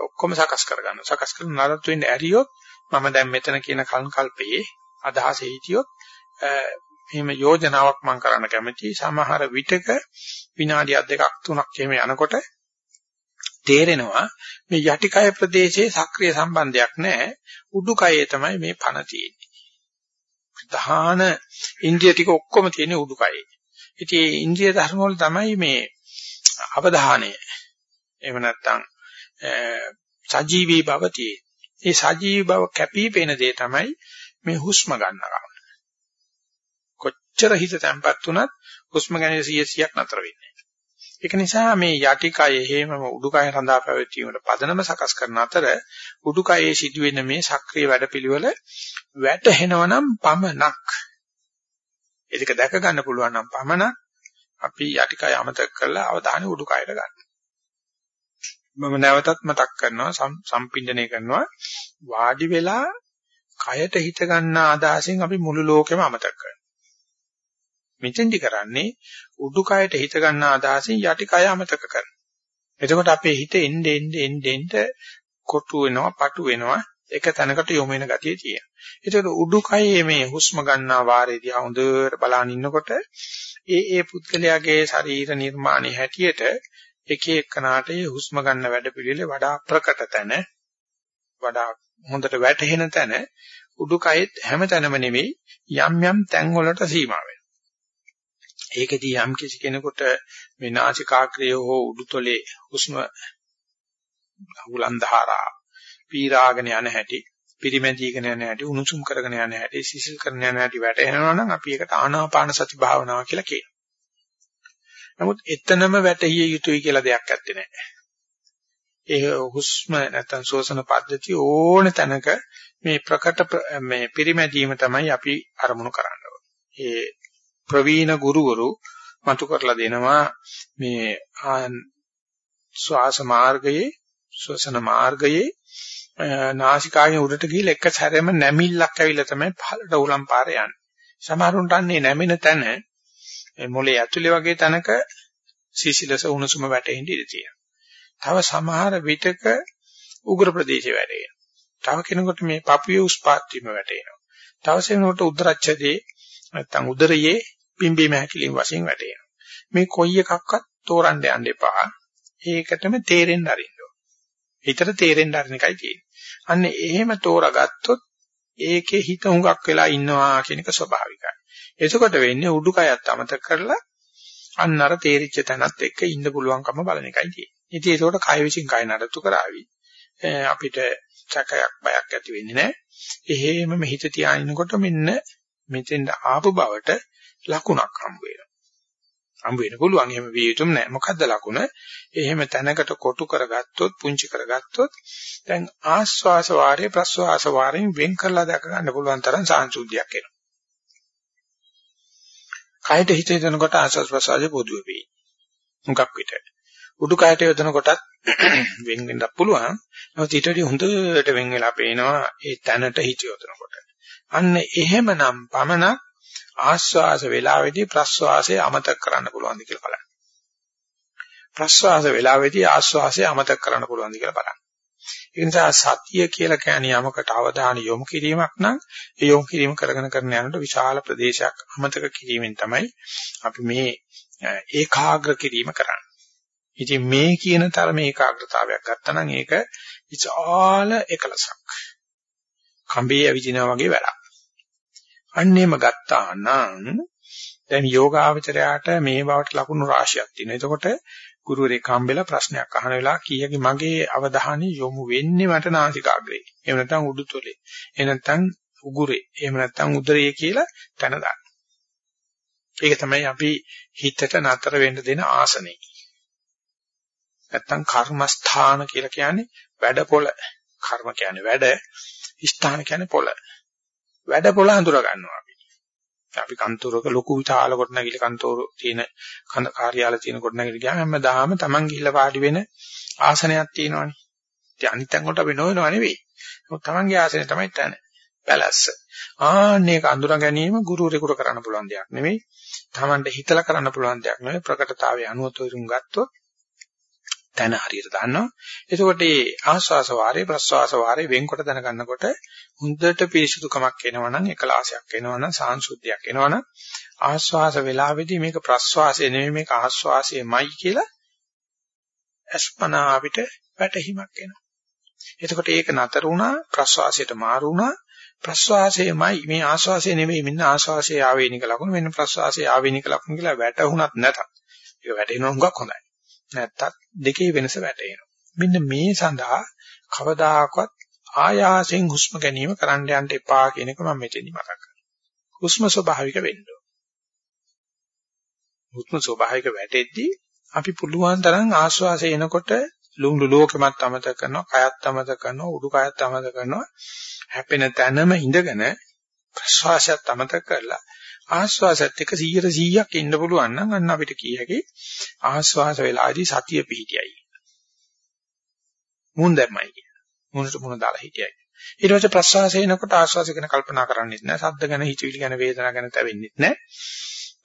ඔක්කොම සකස් කරගන්න. සකස් කරන නඩත්තු වෙන්න ඇරියොත් මම දැන් මෙතන කියන කල්පයේ අදහස හිටියොත් එහෙම යෝජනාවක් මම කරන්න කැමතියි. සමහර විටක විනාඩියක් දෙකක් තුනක් එහෙම යනකොට තේරෙනවා මේ යටිකය ප්‍රදේශයේ සක්‍රීය සම්බන්ධයක් නැහැ. උඩුකයේ තමයි මේ පණ තියෙන්නේ. ප්‍රධාන ඉන්ද්‍රිය ටික ඔක්කොම තියෙන්නේ උඩුකයේ. ඉතින් මේ ඉන්ද්‍රිය ධර්ම වල තමයි මේ අවධානය. එහෙම නැත්නම් සජීවී භව තියෙන්නේ. ඒ සජීවී භව කැපී පෙනෙන දේ තමයි මේ හුස්ම ගන්නවා. කොච්චර හිත තැම්පත් වුණත් හුස්ම ගැනීම 100ක් නතර වෙන්නේ ඒක නිසා මේ යටිකය හේමම උඩුකය රඳා පැවැත්වීමට පදනම සකස් කරන අතර උඩුකයේ සිදුවෙන මේ සක්‍රීය වැඩපිළිවෙල වැටහෙනවනම් පමනක් ඒක දැක ගන්න පුළුවන් නම් පමණක් අපි යටිකය අමතක කරලා අවධානය උඩුකයට ගන්න. මම නැවතත් මතක් කරනවා සම්පින්දනය කරනවා වාඩි වෙලා කයට හිත ගන්න අදහසින් අපි මුළු ලෝකෙම අමතක කරනවා. මෙතෙන්දි කරන්නේ උඩුකයට හිත ගන්න අදහසින් යටිකය අමතක කරනවා. එතකොට අපේ හිත එnde ende ende ende කොටු වෙනවා, පටු වෙනවා, එක තැනකට යොමු වෙන ගතිය තියෙනවා. ඒකට උඩුකයේ මේ හුස්ම ගන්නා වාරේදී හොඳට බලන ඉන්නකොට ඒ ඒ පුද්ගලයාගේ ශරීර නිර්මාණය හැටියට එක එකනාට ඒ හුස්ම ගන්න වැඩ පිළිවෙල වඩා ප්‍රකට තැන වඩා හොඳට වැටහෙන තැන උඩුකයෙත් හැම තැනම නෙවෙයි යම් යම් තැන් වලට සීමා වෙනවා. ඒකදී යම් කිසි කෙනෙකුට මේ නාසිකාග්‍රය හෝ උඩුතොලේ හුස්ම උලන් ධාරා පීරාගෙන යන හැටි පිරිමැදීගෙන යන හැටි උණුසුම් කරගෙන යන හැටි සිසිල් කරගෙන යන හැටි වැටෙනවා නම් අපි ඒකට ආනාපාන සති භාවනාව කියලා කියනවා. නමුත් එතනම වැටහිය යුතුයි කියලා දෙයක් ඇත්තේ නැහැ. ඒ හුස්ම නැත්නම් ශෝෂණ පද්ධතිය ඕන තැනක මේ ප්‍රකට මේ පිරිමැදීම තමයි අපි අරමුණු කරන්න ඒ ප්‍රවීණ ගුරුවරු මතු කරලා දෙනවා මේ ශ්වාස මාර්ගයේ ශ්වසන මාර්ගයේ නාසිකායෙන් උඩට ගිහිල්ලා එක සැරෙම නැමිල්ලක් ඇවිල්ලා තමයි පහළට උලම් පාර යන්නේ. සමහරුන්ට අන්නේ නැමෙන තැන මොලේ ඇතුලේ වගේ තැනක සිසිලස උණුසුම වැටෙන්න ඉඩ තියෙනවා. තව සමහර විටක උග්‍ර ප්‍රදේශේ වැටෙනවා. තව කෙනෙකුට මේ පපුවේ උස් පාත් වීම වැටෙනවා. තව කෙනෙකුට උද්දරච්ඡදේ නැත්තම් උදරයේ පිම්බීම හැකිලිම වශයෙන් වැටෙනවා. මේ කොයි එකක්වත් තෝරන්න යන්න එපා. ඒකටම තේරෙන්න අරින්න ඕන. හිතට තේරෙන්න අරින එකයි තියෙන්නේ. අන්න එහෙම තෝරාගත්තොත් ඒකේ හිත හුඟක් වෙලා ඉන්නවා කියන එක ස්වභාවිකයි. එතකොට වෙන්නේ උඩුකයත් අමතක කරලා අන්න අර තේරිච්ච තැනත් එක්ක ඉන්න පුළුවන්කම බලන එකයි තියෙන්නේ. ඉතින් ඒකට කය විසින් කය නඩත්තු කරાવી. අපිට චකයක් බයක් ඇති වෙන්නේ නැහැ. එහෙමම හිත තියානිනකොට මෙන්න මෙතෙන් ආපු බවට ලකුණක් හම්බ වෙනවා. හම්බ වෙන්න පුළුවන්. එහෙම විය යුතුම නැහැ. මොකද්ද ලකුණ? එහෙම තැනකට කොටු කරගත්තොත්, පුංචි කරගත්තොත් දැන් ආස්වාස වාරයේ ප්‍රස්වාස වාරයෙන් වෙන් කරලා දැක ගන්න පුළුවන් තරම් සාංශුද්ධියක් එනවා. කයට හිත යොදනකොට ආස්වාස් ප්‍රස්වාසයේ පොදුවේ වේ. මුගක් විතර. උඩුකයට යොදන කොටත් වෙන් වෙන්න පුළුවන්. නමුත් ඊට වඩා හොඳට වෙන් වෙලා පේනවා ඒ තැනට හිත යොදනකොට. අන්න එහෙමනම් පමණක් ආස්වාස වේලාවේදී ප්‍රස්වාසය අමතක කරන්න පුළුවන්ද කියලා බලන්න. ප්‍රස්වාස වේලාවේදී ආස්වාසය අමතක කරන්න පුළුවන්ද කියලා බලන්න. ඒ නිසා සතිය කියලා කියන්නේ යමකට අවධානය යොමු කිරීමක් නම් ඒ යොමු කිරීම කරගෙන කරන යනකොට විශාල ප්‍රදේශයක් අමතක කිරීමෙන් තමයි අපි මේ ඒකාග්‍ර කිරීම කරන්නේ. ඉතින් මේ කියන තරමේ ඒකාග්‍රතාවයක් ගත්තා නම් ඒක විශාල එකලසක්. කම්බේ ඇවිදිනා වගේ වැඩක්. අන්නේම ගත්තා නම් දැන් යෝගාවචරයට මේ බවට ලකුණු රාශියක් තියෙනවා. එතකොට ගුරුවරයෙක් හම්බෙලා ප්‍රශ්නයක් අහන වෙලාව කීයක මගේ අවධානය යොමු වෙන්නේ මට නාසිකාග්‍රේ. එහෙම නැත්නම් උඩුතොලේ. එහෙම නැත්නම් උගුරේ. එහෙම නැත්නම් උදරයේ කියලා තැන දාන්න. ඒක තමයි අපි හිතට නතර වෙන්න දෙන ආසනේ. නැත්නම් කර්මස්ථාන කියලා කියන්නේ වැඩ පොළ. කර්ම කියන්නේ වැඩ, ස්ථාන කියන්නේ පොළ. වැඩ පොළ හඳුර ගන්නවා අපි. අපි කන්තෝරක ලොකු විශාල කොට නැගිලි කන්තෝර තියෙන කඳ කාර්යාල තියෙන කොට නැගිලි ගියාම හැමදාම Taman ගිහිල්ලා වාඩි වෙන ආසනයක් තියෙනවනේ. ඉතින් අනිත් තැන් වලට අපි නොවනව නෙවෙයි. මොකද Tamanගේ ආසනේ තමයි තැන. පැලැස්ස. ආන්නේක අඳුර ගැනීම ගුරුවරයෙකුට කරන්න පුළුවන් දෙයක් නෙවෙයි. Tamanට හිතලා කරන්න පුළුවන් දෙයක් නෙවෙයි. ප්‍රකටතාවයේ අනුව තෝරුම් ගත්තොත් තන හරියට දන්නවා. එතකොට මේ ආස්වාස වාරේ ප්‍රස්වාස වාරේ වෙන්කොට දැනගන්නකොට හොඳට පිරිසුදුකමක් එනවනම් එකලාසයක් එනවනම් සාංශුද්ධියක් එනවනම් ආස්වාස වේලාවේදී මේක ප්‍රස්වාසය නෙමෙයි මේක ආස්වාසයමයි කියලා අස්පනා අපිට වැටහිමක් එනවා. එතකොට ඒක නතර වුණා ප්‍රස්වාසයට මාරු වුණා ප්‍රස්වාසයමයි මේ ආස්වාසය නෙමෙයි මෙන්න ආස්වාසයේ ආවේනික ලක්ෂණ මෙන්න ප්‍රස්වාසයේ ආවේනික ලක්ෂණ කියලා වැටහුණත් නැතත් ඒක වැටෙනවා හුඟක් හොඳයි. නැත්තත් දෙකේ වෙනස වැටෙනවා. මෙන්න මේ සඳහා කවදාකවත් ආයාසයෙන් හුස්ම ගැනීම කරන්න යන්න එපා කියන එක මම මෙතෙන්දි මතක් කරනවා. හුස්ම ස්වභාවික වෙන්න ඕන. හුස්ම ස්වභාවික වැටෙද්දී අපි පුළුවන් තරම් ආශ්වාසය එනකොට ලුණු ලෝකෙමත් අමතක කරනවා, කයත් අමතක කරනවා, උඩුකයත් අමතක කරනවා. හැපෙන තැනම ඉඳගෙන ප්‍රශ්වාසයත් අමතක කරලා ආශ්වාසයත් එක්ක 100 100ක් ඉන්න පුළුවන් නම් අන්න අපිට කිය හැකි ආශ්වාස වේලාවේදී සතිය පිහිටියයි. මුන් දැම්මයි කිය. මුනට මුන දාලා හිටියයි. ඊට පස්සේ ප්‍රශ්වාසය එනකොට ආශ්වාසය ගැන කල්පනා කරන්නේත් නැහැ. සද්ද ගැන, හිතවිලි ගැන, වේදනා ගැන තැවෙන්නේත් නැහැ.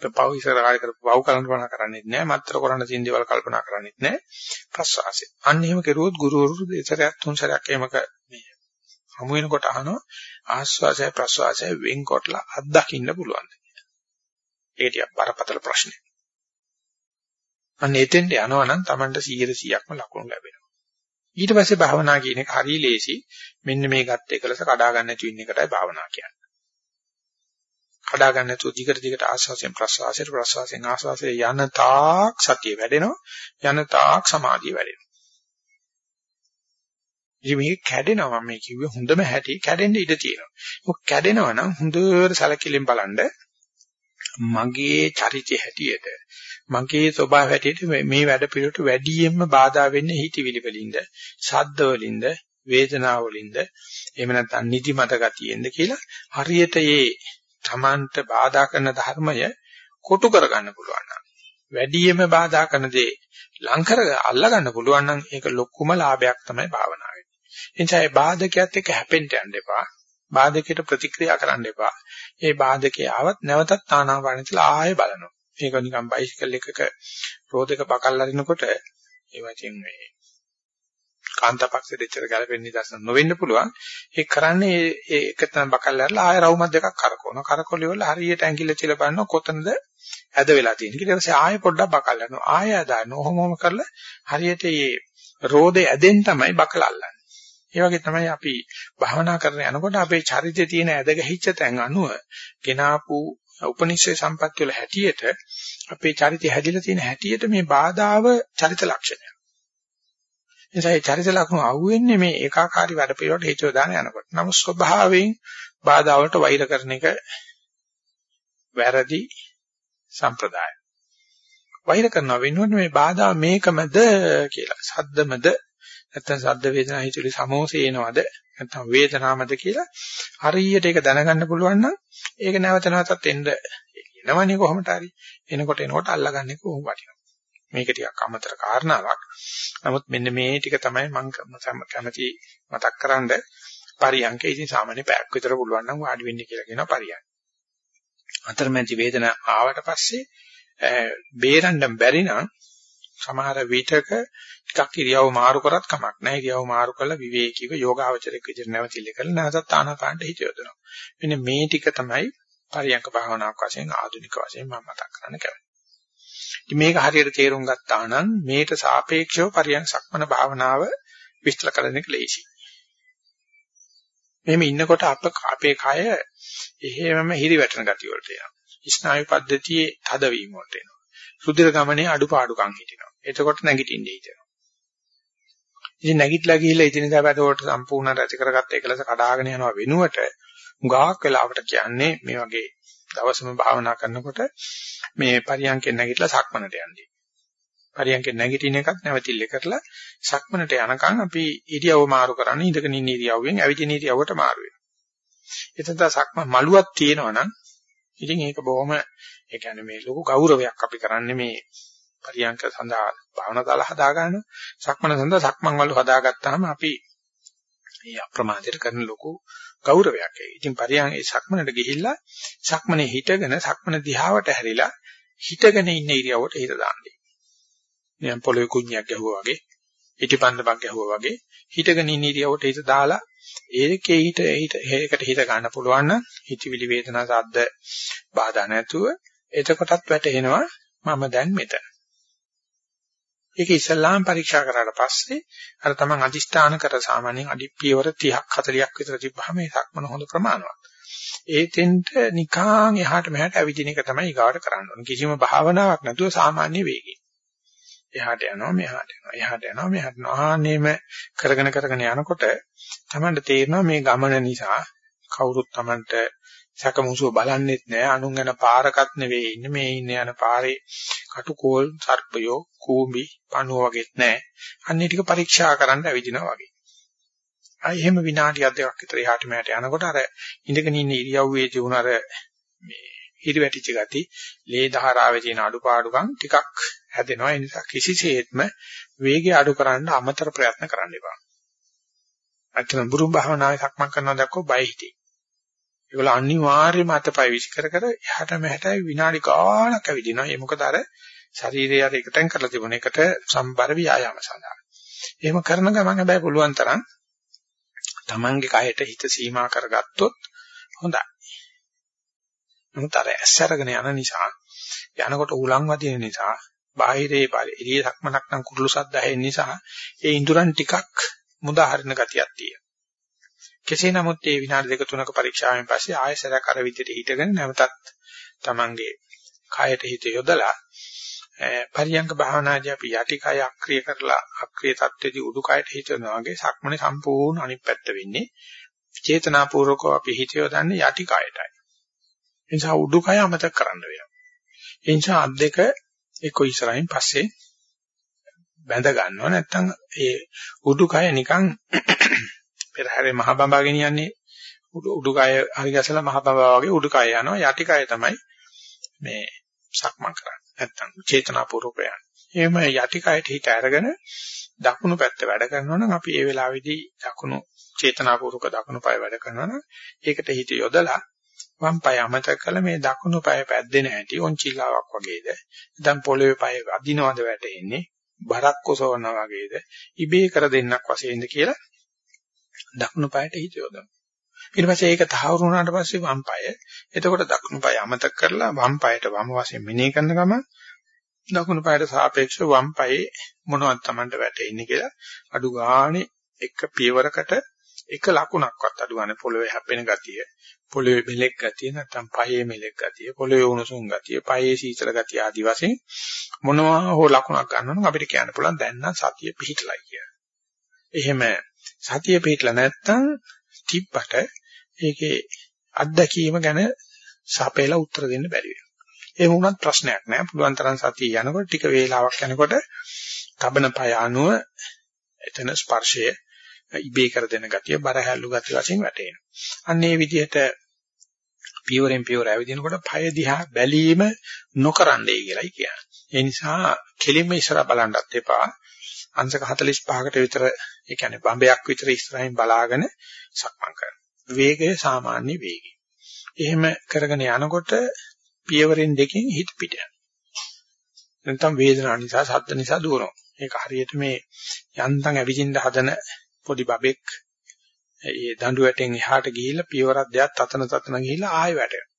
පව ඉස්සරහට කරපු පව කල්පනා කරන්නේත් නැහැ. මත්තර කරන්න තියෙන දේවල් කල්පනා කරන්නේත් නැහැ. ප්‍රශ්වාසය. අන්න එහෙම කෙරුවොත් ගුරුවරු දෙසරයක් තුන් සැරයක් එහෙමක මේ හමු වෙනකොට අහනවා ආශ්වාසය ප්‍රශ්වාසය වෙන්කොටලා අත්දකින්න පුළුවන්. ඒක ටිකක් බරපතල ප්‍රශ්නයක්. අන්න එතෙන්ට යනවා නම් Tamanට 100%ක්ම ලකුණු ලැබෙනවා. ඊට පස්සේ භාවනා කියන එක හරිය ලේසි. මෙන්න මේ ගත්ත එකලස කඩා ගන්න නැතු ඉන්න එකටයි භාවනා කියන්නේ. කඩා ගන්න නැතු දිගට දිගට ආස්වාසයෙන් ප්‍රස්වාසයට ප්‍රස්වාසයෙන් ආස්වාසයේ යන තාක් සතිය වැඩෙනවා. යන තාක් සමාධිය වැඩෙනවා. ඉතින් මේක කැඩෙනවා මම කිව්වේ හොඳම හැටි කැඩෙන්න ඉඩ තියෙනවා. මොක කැඩෙනවා නම් හොඳට සැලකිලිම බලන්න මගේ චරිතය හැටියට මගේ ස්වභාවය හැටියට මේ වැඩ පිළිවෙලට වැඩියෙන්ම බාධා වෙන්නේ හිතවිලි වලින්ද, ශබ්ද වලින්ද, වේදනාව වලින්ද, එහෙම නැත්නම් නිදිමත ගතියෙන්ද කියලා හරියට මේ තමන්ට බාධා කරන ධර්මය කොටු කරගන්න පුළුවන් නම් වැඩියෙන්ම බාධා කරන දේ ලං කර අල්ලා ගන්න පුළුවන් නම් ඒක ලොකුම ලාභයක් තමයි භාවනාව වෙන්නේ. එනිසා ඒ බාධකයක් එක්ක හැපෙන්න යන්න එපා. බාධකයට ප්‍රතික්‍රියා කරන්න එපා. ඒ බාධකේ ආවත් නැවතත් ආනාපානචලා ආයෙ බලනවා. මේක නිකන් බයිසිකල් එකක රෝදක පකල් අරිනකොට ඒ වචෙන් මේ කාන්තාපක්ෂ දෙච්චර ගැලපෙන්න නිදර්ශන නොවෙන්න පුළුවන්. ඒ කරන්නේ ඒ එක තැන බකල් අරලා ආයෙ රවුමක් දෙකක් කරකවනවා. කරකවල ඉවරල හරියට ඇඟිල්ල චිල බලනවා කොතනද ඇද වෙලා තියෙන්නේ. ඊට පස්සේ ආයෙ පොඩ්ඩක් බකල් අරනවා. ආයෙ අදානවා. ඔහොම ඔහොම කරලා හරියට මේ රෝදේ ඇදෙන් තමයි බකල් අල්ලන්නේ. ඒ වගේ තමයි අපි භාවනා කරන යනකොට අපේ චරිතයේ තියෙන ඇද ගැහිච්ච තැන් අනුව ගෙනාපු උපනිෂේ සම්පත්‍ය වල හැටියට අපේ චරිතය හැදිලා තියෙන හැටියට මේ බාධාව චරිත ලක්ෂණය. එනිසා ඒ චරිත ලක්ෂණ අහුවෙන්නේ මේ ඒකාකාරී වැඩ පිළිවෙලට හේතුව දාන යනකොට. නමුත් ස්වභාවයෙන් බාධාවලට වෛර කරන එක වැරදි සම්ප්‍රදාය. වෛර කරනවා වෙනුවට මේ බාධා මේකමද කියලා. සද්දමද නැත්නම් සද්ද වේදනා හිතුවේ සමෝසේනවද නැත්නම් වේදනාමද කියලා හරියට ඒක දැනගන්න පුළුවන් නම් ඒක නැවත නැවතත් එන්න එනවනේ කොහොමද හරි. එනකොට එනකොට අල්ලගන්නේ කොහොම වටිනවා. මේක ටිකක් අමතර කාරණාවක්. නමුත් මෙන්න මේ ටික තමයි මම කැමති මතක් කරන්ඩ පරියන්කේ. ඉතින් සාමාන්‍ය පැයක් විතර පුළුවන් නම් වාඩි වෙන්න කියලා කියනවා පරියන්ක. අතරමැදි වේදනාව ආවට පස්සේ බේරන්න බැරි නම් සමහර විටක ටිකක් ඉරියව් මාරු කරත් කමක් නැහැ. ඉරියව් මාරු කරලා විවේකීව යෝගාවචරයක් විදිහට නැවතිල්ල කරලා නැවතත් ආනාපානට හිත යොදනවා. මෙන්න මේ ටික තමයි පරියංක භාවනාවක් වශයෙන් ආධුනික වශයෙන් මම මතක් කරන්න කැමතියි. ඉතින් මේක හරියට තේරුම් ගත්තා නම් මේට සාපේක්ෂව පරියංක සක්මන භාවනාව විස්තර කරන එක ලේසියි. මෙහෙම ඉන්නකොට අප අපේ කය එහෙමම හිරි වැටෙන ගතිය වලට යනවා. ස්නායු පද්ධතියේ තදවීම වලට එනවා. රුධිර ගමනේ අඩුපාඩුකම් හිටිනවා. එතකොට නැගිටින්නේ හිතෙනවා. ඉතින් නැගිටලා ගිහිල්ලා ඉදිනදා වැඩවලට සම්පූර්ණ රැති කරගත්ත එකලස කඩාගෙන යනවා වෙනුවට උගාක් වෙලාවට කියන්නේ මේ වගේ දවසම භාවනා කරනකොට මේ පරියන්කෙන් නැගිටලා සක්මනට යන්නේ. පරියන්කෙන් නැගිටින එකත් නැවතිල්ල කරලා සක්මනට යනකම් අපි ඉරියව්ව මාරු කරන්නේ ඉඳගෙන ඉන්න ඉරියව්වෙන් ඇවිදින ඉරියව්වට මාරු වෙනවා. එතන සක්ම මලුවක් තියෙනවා නම් ඉතින් ඒක බොහොම ඒ කියන්නේ මේ ලොකු ගෞරවයක් අපි කරන්නේ මේ පරියන්ක සඳහා භාවනා දාලා හදා ගන්න. සක්මන සඳහා සක්මන් වල හදාගත්තාම අපි මේ අප්‍රමාදයට කරන ලොකු ගෞරවයක් ඒක. ඉතින් පරියන් ඒ සක්මනට ගිහිල්ලා සක්මනේ හිටගෙන සක්මන දිහාවට හැරිලා හිටගෙන ඉන්න ඉරියවට හිත දාන්නේ. නිකන් පොළොවේ කුණ්‍යක් ගැහුවා වගේ ඉටිපන්ද බක් ගැහුවා වගේ හිටගෙන ඉන්න ඉරියවට හිත දාලා ඒකේ හිත හිත හේකට හිත ගන්න පුළුවන් නම් හිතවිලි වේදනා සද්ද බාධා නැතුව එතකොටත් වැටෙනවා මම දැන් මෙතන. ඒක ඉස්ලාම් පරීක්ෂා කරාට පස්සේ අර තමන් අදිෂ්ඨාන කර සාමාන්‍යයෙන් අඩි පියවර 30ක් 40ක් විතර තිබ්බහම ඒ සක්මන හොඳ ප්‍රමාණවත්. ඒ තෙන්ට නිකාන් එහාට මෙහාට ඇවිදින එක තමයි ඊගාවට කරන්න ඕනේ. කිසිම භාවනාවක් නැතුව සාමාන්‍ය වේගයෙන්. එහාට යනවා මෙහාට යනවා එහාට යනවා මෙහාට යනවා ආන්නේම කරගෙන කරගෙන යනකොට තමන්ට තේරෙනවා මේ ගමන නිසා කවුරුත් තමන්ට සැකමුසුව බලන්නෙත් නෑ අනුන් යන පාරකත් නෙවෙයි ඉන්නේ මේ ඉන්නේ යන පාරේ කටුකෝල් සර්පයෝ කූඹි පණුව වගේත් නෑ අන්නේ ටික පරීක්ෂා කරන්න ඇවිදිනවා වගේ අය එහෙම විනාඩියක් දෙකක් විතර එහාට මෙහාට යනකොට අර ඉඳගෙන ඉන්න ඉරියව්වේ තියුණ අර මේ හිරි වැටිච්ච ගති, ලේ ධාරාවේ තියෙන අඩුපාඩුකම් ටිකක් හැදෙනවා. ඒ නිසා කිසිසේත්ම වේගය අඩු කරන්න අමතර ප්‍රයත්න කරන්න එපා. අච්චන බුරු භාවනාවේ සක්මන් කරනවා දැක්කෝ බය හිතේ. ඒගොල්ලෝ අනිවාර්යයෙන්ම අතපය විසි කර කර එහාට මෙහාට විනාඩි ගාණක් ඇවිදිනවා. ඒ මොකද අර ශරීරය අර එකතෙන් කරලා තිබුණ එකට සම්බර ව්‍යායාම සඳහා. එහෙම කරන ගමන් හැබැයි පුළුවන් තරම් Tamange කයට හිත සීමා කරගත්තොත් හොඳයි. නමුත් අර ඇස් අරගෙන යන නිසා යනකොට උලන් වදින නිසා බාහිරේ එළිය සක්මනක් නම් කුරුළු සද්ද ඇහෙන නිසා ඒ ඉඳුරන් ටිකක් මුදා හරින ගතියක් තියෙනවා. කෙසේ නමුත් මේ විනාඩි දෙක තුනක පරීක්ෂාවෙන් පස්සේ ආයසරයක් අර විදිහට හිටගෙන නැවතත් Tamange කයට හිත යොදලා පරියංග භාවනාදී අපි යටි කය අක්‍රිය කරලා අක්‍රිය தත්ත්වදී උඩුකයට හිතනවා වගේ සක්මනේ සම්පූර්ණ අනිත් පැත්ත වෙන්නේ චේතනාපූර්වකව අපි හිත යොදන්නේ යටි කයටයි. ඒ නිසා උඩුකය අමතක කරන්න වෙනවා. ඒ නිසා අත් දෙක එක්ක ඉස්සරහින් පස්සේ බැඳ ගන්නවා නැත්නම් ඒ උඩුකය නිකන් පෙරහැරේ මහ බඹා ගෙනියන්නේ උඩුකය හරි ගැසලා මහ බඹා වගේ උඩුකය යනවා. යටිකය තමයි මේ සක්මන් කරන්නේ. නැත්නම් චේතනාපූර්වක යන්නේ. එහෙම යටිකයට හිත අරගෙන දකුණු පැත්ත වැඩ කරනවා නම් අපි ඒ වෙලාවේදී දකුණු චේතනාපූර්වක දකුණු පාය වැඩ කරනවා නම් ඒකට හිත යොදලා වම් පාය අමතක කළ මේ දකුණු පාය පැද්දෙන හැටි ඔන්චිලාවක් වගේද? නැත්නම් පොළවේ පාය අදිනවද වැටෙන්නේ? බරක් කොසවනවා වගේද? ඉබේ කර දෙන්නක් වශයෙන්ද කියලා දකුණු පායට හිත යොදමු ඊට පස්සේ ඒක තහවුරු වුණාට පස්සේ වම් පාය එතකොට දකුණු පාය අමතක කරලා වම් පායට වම් වශයෙන් මෙනෙහි කරන ගම දකුණු පායට සාපේක්ෂව වම් පායේ මොනවද Tamanට වැටෙන්නේ කියලා අඩු ගානේ එක පියවරකට එක ලකුණක්වත් අඩු ගන්න පොළවේ හැපෙන ගතිය පොළවේ මෙලෙක් ගතිය නැත්නම් පහේ මෙලෙක් ගතිය පොළවේ උණුසුම් ගතිය පහේ සීතල ගතිය ආදි වශයෙන් මොනවා හෝ ලකුණක් ගන්නවනම් අපිට කියන්න පුළුවන් දැන් නම් සතිය පිහිටලයි කියලා. එහෙම සතිය පිහිටලා නැත්නම් තිබ්බට ඒකේ අත්දැකීම ගැන සපේලා උත්තර දෙන්න බැරි වෙනවා. එහෙම වුණත් ප්‍රශ්නයක් නෑ. පුළුවන් තරම් සතිය යනකොට ටික වේලාවක් යනකොට තබන පය අනුව එතන ස්පර්ශය ඉබේ කර දෙන ගතිය බරහැල්ලු ගතිය වශයෙන් වැටෙනවා. අන්න ඒ විදිහට පියවරෙන් පියවර ඇවිදිනකොට පය දිහා බැලීම නොකරන්නයි කියලායි කියන්නේ. ඒ නිසා කෙලින්ම ඉස්සරහ බලන්නත් එපා. අංශක 45කට විතර ඒ කියන්නේ බම්බයක් විතර ඉස්සරහින් බලාගෙන සක්මන් කරනවා. වේගය සාමාන්‍ය වේගය. එහෙම කරගෙන යනකොට පියවරෙන් දෙකෙන් හිත පිට යනවා. නැත්නම් වේදනාව නිසා, සද්ද නිසා දුවනවා. ඒක හරියට මේ යන්තම් ඇවිදින්න හදන පොඩි බබෙක් ඒ දඬු වැටෙන් එහාට ගිහිල්ලා පියවරක් දෙයක් තතන තතන ගිහිල්ලා ආයෙ වැටෙනවා.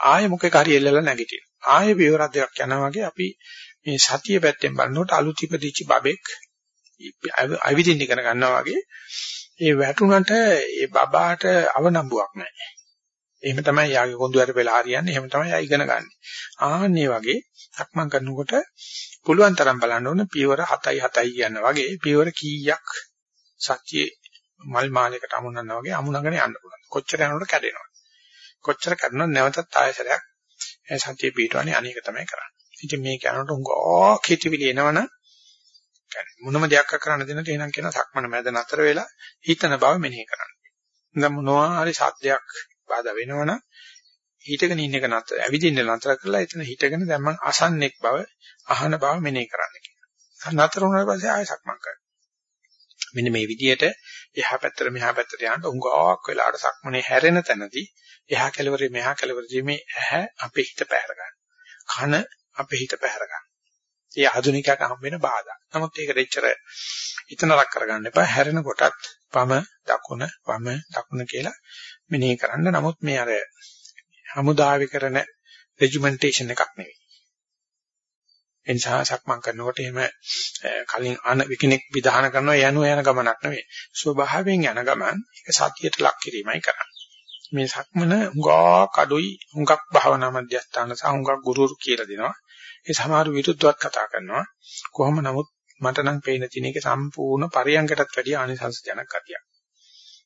ආයෙ මොකෙක් හරි එල්ලලා නැගිටිනවා. ආයෙ පියවරක් දෙකක් යනවා වගේ අපි මේ සතිය පැත්තෙන් බලනකොට අලුත් ඉපදිච්ච බබෙක් අවිදින්න ඉගෙන ගන්නවා වගේ ඒ වැටුණට ඒ බබාට අවනම්බුවක් නැහැ. එහෙම තමයි යාගේ කොඳුයට වෙලා හරියන්නේ. එහෙම තමයි යා ඉගෙන ගන්න. ආන්නේ වගේ සක්මන් කරනකොට පුළුවන් තරම් බලන්න ඕන පියවර 7යි 7යි කියන වගේ පියවර කීයක් සත්‍යයේ මල් මාලයකට අමුණනවා වගේ අමුණගෙන යන්න පුළුවන්. කොච්චර යනකොට කැඩෙනවද? කොච්චර කැඩුණත් නැවතත් ආයසරයක් සත්‍යයේ පිටවන්නේ අනේක තමයි කරන්නේ. ඉතින් මේ කරනකොට උංගෝ කිටිවිලි එනවනම් මොනම දෙයක් කරන්න දෙන්නට එහෙනම් කියන සක්මන මැද නතර වෙලා හිතන බව මෙනෙහි කරන්න. දැන් මොනවා හරි සත්‍යයක් බාධා වෙනවනම් හිතගෙන ඉන්න එක නතර ඇවිදින්න නතර කරලා එතන හිතගෙන දැන් මං අසන්නෙක් බව අහන බව මෙනෙහි කරන්න කියනවා. නතර වුණාට පස්සේ ආයෙ සක්මන් කරනවා. මෙන්න මේ විදිහට එහා පැත්තට මෙහා පැත්තට යන්න උංගාවක් වෙලාවට සක්මනේ හැරෙන තැනදී එහා කෙළවරේ මෙහා කෙළවරේ මේ ඇහැ අපේ හිත පැහැර ගන්න. කන අපේ හිත පැහැර ගන්න. ඒ ආධුනිකයට හම් වෙන බාධා. නමුත් ඒක දෙච්චර ඉතනක් කරගන්න එපා. හැරෙන කොටත් වම දකුණ වම දකුණ කියලා මෙනෙහි කරන්න. නමුත් මේ අර හමුදාවේ කරන රෙජිමෙන්ටේෂන් එකක් නෙවෙයි. එනිසා සක්මන් කරනකොට එහෙම කලින් අන විකිනෙක් විධාන කරනවා යනු යන ගමනක් නෙවෙයි. ස්වභාවයෙන් යන ගමන් ඒක සතියට ලක් කිරීමයි කරන්නේ. මේ සක්මන හුඟා කඩොයි හුඟක් භාවනා මධ්‍යස්ථාන සහ හුඟක් ගුරුරු කියලා දෙනවා. ඒ සමහර විරුද්ධවත් කතා කරනවා. කොහොම නමුත් මට නම් පේන තියෙන එක සම්පූර්ණ පරියංගකටත් වැඩිය ආනිසංස ජනක ගතියක්.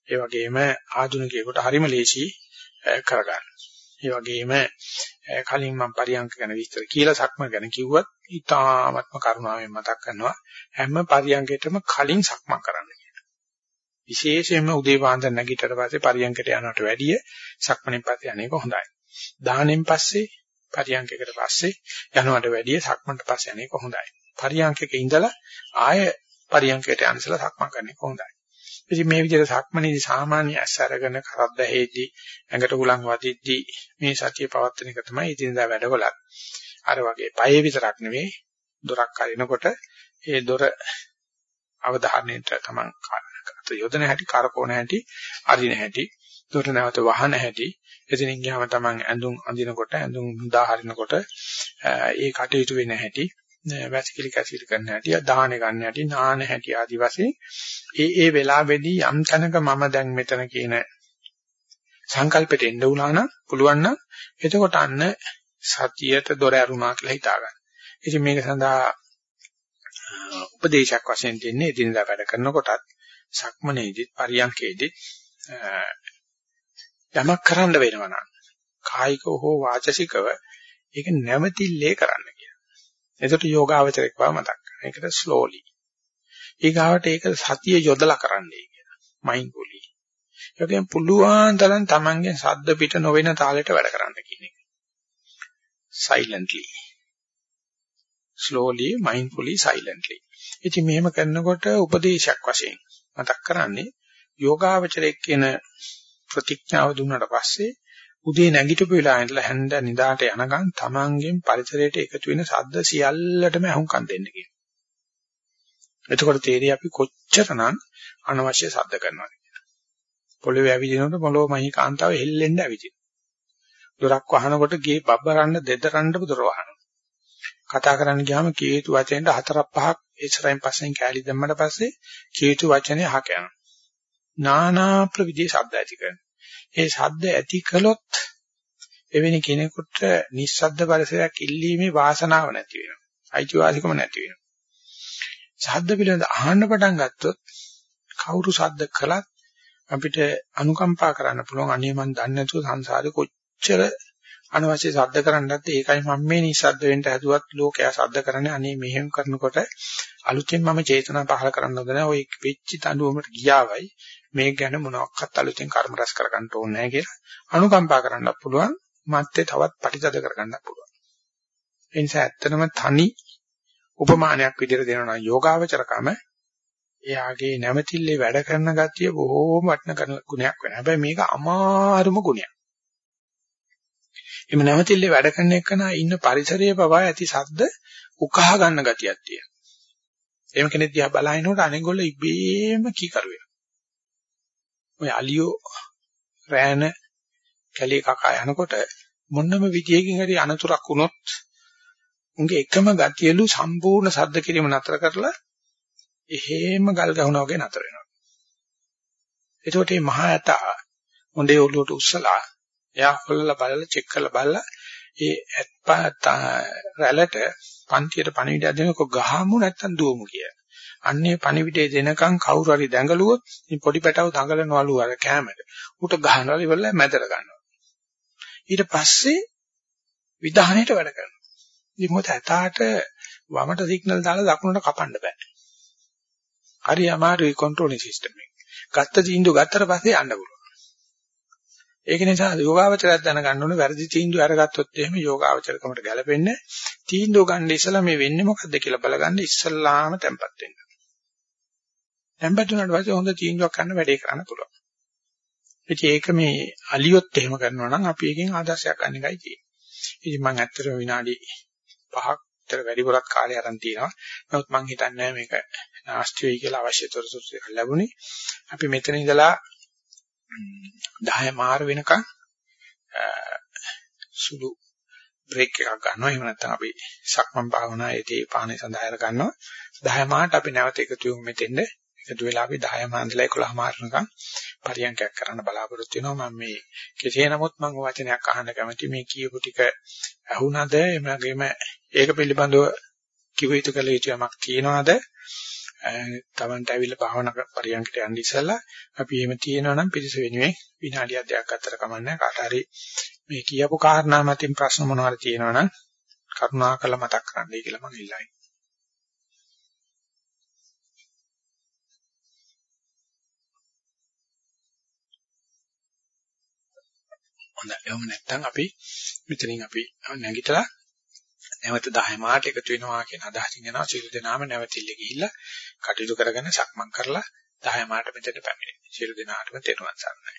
ඒ වගේම ආධුනිකයෙකුට හරිම ලේසි කරගන්න. ඒ වගේම කලින් මම පරියංක ගැන විස්තර කියලා සක්ම ගැන කිව්වත් ඊ타ත්ම කරුණාවෙන් මතක් කරනවා හැම පරියංකයකටම කලින් සක්මන් කරන්න කියලා. විශේෂයෙන්ම උදේ පාන්දර නැගිටට පස්සේ පරියංකයට යනවට වැඩිය සක්මණෙන් පස්සේ අනේක හොඳයි. දාහනෙන් පස්සේ පරියංකයකට පස්සේ යනවට වැඩිය සක්මන්ට පස්සේ අනේක හොඳයි. පරියංකයක ඉඳලා ආය පරියංකයට යනසලා සක්මන් කරන්නේ හොඳයි. ඉතින් මේ විදිහට සක්මනේදී සාමාන්‍ය ඇස් අරගෙන කරද්ද හේදී ඇඟට උලන් වදිද්දී මේ සතිය පවත්වන එක තමයි ඉදින්දා වැඩවලත් අර වගේ පයේ විතරක් නෙවෙයි දොරක් අරිනකොට ඒ දොර අවධානයට තමන් අත යොදන හැටි කරකෝන හැටි අරින හැටි දොර නැවත වහන හැටි එතනින් ගියාම තමන් ඇඳුම් අඳිනකොට ඇඳුම් දා හරිනකොට ඒ කටයුතු වෙන හැටි වැසිකිලි කැසිලි කරන්න හැටි, දාහන ගන්න හැටි, නාන හැටි ආදි වශයෙන් ඒ ඒ වෙලාවේදී යම් තැනක මම දැන් මෙතන කියන සංකල්පෙට එන්න උනා නම් පුළුවන් නම් එතකොට අන්න සතියට දොර ඇරුණා කියලා හිතා ගන්න. ඉතින් මේක සඳහා උපදේශයක් වශයෙන් දෙන්නේ එදිනදා වැඩ කරනකොටත් සක්මනේදිත් පරියන්කේදිත් යමක් කරන්න වෙනවා නම් කායිකව හෝ වාචසිකව ඒක නැවතිල්ලේ කරන්න එතකොට යෝගාවචරයක් බව මතක් කරගන්න. ඒකට slowly. ඊගාවට ඒක සතිය යොදලා කරන්නයි කියන. mindfully. ඒකෙන් පුළුවන් තරම් Tamange සද්ද පිට නොවන තාලෙට වැඩ කරන්න කියන එක. silently. slowly, mindfully, silently. ඉතින් මෙහෙම කරනකොට උපදේශයක් වශයෙන් මතක් කරන්නේ යෝගාවචරයක් කියන ප්‍රතිඥාව දුන්නාට පස්සේ උදේ නැගිටපු වෙලාව ඉඳලා හැන්ද නිදාට යනකම් තමන්ගෙන් පරිසරයට එකතු වෙන ශබ්ද සියල්ලටම අහුම්කම් දෙන්න කියන. එතකොට තේරෙයි අපි කොච්චරනම් අනවශ්‍ය ශබ්ද කරනවද කියලා. පොළවේ ඇවිදිනකොට පොළොව මහී කාන්තාව හෙල්ලෙන්න ඇවිදින. දොරක් වහනකොට ගේ බබ්බරන්න දෙදරන්න දොර වහනවා. කතා කරන්න ගියාම කීතු වචනෙන්ට හතරක් පහක් ඉස්සරහින් පස්සෙන් කෑලි දැම්මට පස්සේ කීතු වචනේ අහක යනවා. නානා ප්‍රවිධි ශබ්ද ඇති කරනවා. ඒ ශබ්ද ඇති කළොත් එවැනි කෙනෙකුට නිස්සද්ද පරිසරයක් ඉල්ලීමේ වාසනාව නැති වෙනවා. අයිතිවාසිකම නැති වෙනවා. ශබ්ද පිළිබඳ අහන්න පටන් ගත්තොත් කවුරු ශබ්ද කළත් අපිට අනුකම්පා කරන්න පුළුවන් අනේ මන් දන්නේ නැතුව සංසාරේ කොච්චර අනවශ්‍ය ශබ්ද කරන්නත් ඒකයි මම මේ නිස්සද්ද වෙන්න හැදුවත් ලෝකයා ශබ්ද කරන්නේ අනේ මෙහෙම කරනකොට අලුතෙන් මම චේතනා පහල කරන්න හොඳ නැහැ ඔය වෙච්ච තඬුවමට ගියාවයි මේ ගැන මොනවාක්වත් අලුතෙන් කර්ම රැස් කරගන්න ඕනේ නැහැ කියලා අනුකම්පා කරන්නත් පුළුවන් මත්තේ තවත් පටිතද කරගන්නත් පුළුවන් ඒ නිසා ඇත්තටම තනි උපමානයක් විදිහට දෙනවා නම් යෝගාවචරකම එයාගේ නැමැතිල්ලේ වැඩ කරන ගතිය බොහෝම වටින ගුණයක් වෙනවා. හැබැයි මේක අමාරුම ගුණයක්. එimhe නැමැතිල්ලේ වැඩ කරන එකන ඉන්න පරිසරයේ පවා ඇති සද්ද උකහා ගන්න ගතියක් තියෙනවා. එහෙම කෙනෙක් දිහා බලනකොට අනෙගොල්ල ඉබේම කීකරු වෙනවා. ඔය අලියෝ රෑන කැලේ කකා යනකොට මොන්නම විදියකින් හරි අනතුරක් වුණොත් උන්ගේ එකම ගතියලු සම්පූර්ණ සද්ද කිරීම නතර කරලා එහෙම ගල් ගහනවා වගේ නතර වෙනවා. එතකොට මේ මහා ඇතා හොඳේ ඔළුවට උස්සලා එයා හොල්ලලා බලලා චෙක් කරලා බලලා ඒ ඇත්පත් රැළට පන්තියට පණිවිඩයක් දෙනකො ගහමු නැත්තම් දුවමු කියලා. අන්නේ පණිවිඩය දෙනකන් කවුරු හරි දැඟලුවොත් මේ පොඩි පැටව දඟලනවලු අර කැමරේ. උට ගහනවා ඉවරලා මැදට ගන්නවා. ඊට පස්සේ විධානයට වැඩ කරනවා. ඉතින් මොකද ඇතාට වමට සිග්නල් දාලා දකුණට කපන්න බෑ. හරි අමාරුයි කන්ට්‍රෝලින් සිස්ටම් එක. ගත්ත තීන්දුව ගත්තට පස්සේ යන්න පුළුවන්. ඒක නිසා යෝගාවචරයක් දැනගන්න ඕනේ වැරදි තීන්දුව අරගත්තොත් එහෙම යෝගාවචරකමට ගැලපෙන්නේ තීන්දුව ගන්න ඉස්සලා මේ වෙන්නේ මොකද්ද කියලා බලගන්න ඉස්සල්ලාම tempat වෙන්න. tempat වුණාට පස්සේ හොඳ තීන්දුවක් ගන්න වැඩේ කරන්න පුළුවන්. ඉතින් ඒක මේ අලියොත් එහෙම කරනවා නම් අපි එකෙන් ආදර්ශයක් ගන්න එකයි තියෙන්නේ. ඉතින් මම ඇත්තටම විනාඩි 5ක් මෙච්චර වැඩිපුරත් කාලය අරන් තියෙනවා. නමුත් මම හිතන්නේ මේක නාස්ති වෙයි කියලා අවශ්‍ය තොරතුරු ලැබුණේ. අපි මෙතන ඉඳලා 10 මාර වෙනකන් සුළු බ්‍රේක් එකක් ගන්නවා. එහෙම නැත්නම් අපි සක්මන් භාවනායේදී පානේ සඳහා ගන්නවා. 10 මාට අපි නැවත එකතු වෙමු මෙතෙන්ද. එකතු වෙලා අපි 10 මාන්දලා 11 මාරනකම් පරියන්කයක් කරන්න බලාපොරොත්තු වෙනවා. මම මේ කෙසේ නමුත් මම වචනයක් අහන්න කැමති මේ කියපු ටික අහුණද එමගේම ඒක පිළිබඳව කිව යුතු කළ යුතු යමක් තියනවාද? තමන්ට ඇවිල්ලා භාවනා පරියන්කට යන්න ඉස්සෙල්ලා අපි එහෙම තියෙනවා නම් පිරිස වෙනුවෙන් විනාඩියක් දෙකක් අතර කමන්නේ කාට හරි මේ කියපු කාරණා මතින් ප්‍රශ්න මොනවාරි තියෙනවා නම් කරුණාකරලා මතක් කරන්නයි කියලා මම ඉල්ලයි. හොඳයි එහෙම නැත්නම් අපි මෙතනින් අපි නැගිටලා නැවත 10 මාට එකතු වෙනවා කියන අදහසින් යනවා සියලු දෙනාම නැවතිල්ල ගිහිල්ලා කටයුතු කරගෙන සක්මන් කරලා 10 මාට මෙතෙන්ට පැමිණෙනවා. සියලු දෙනාටම තෙරුවන් සරණයි.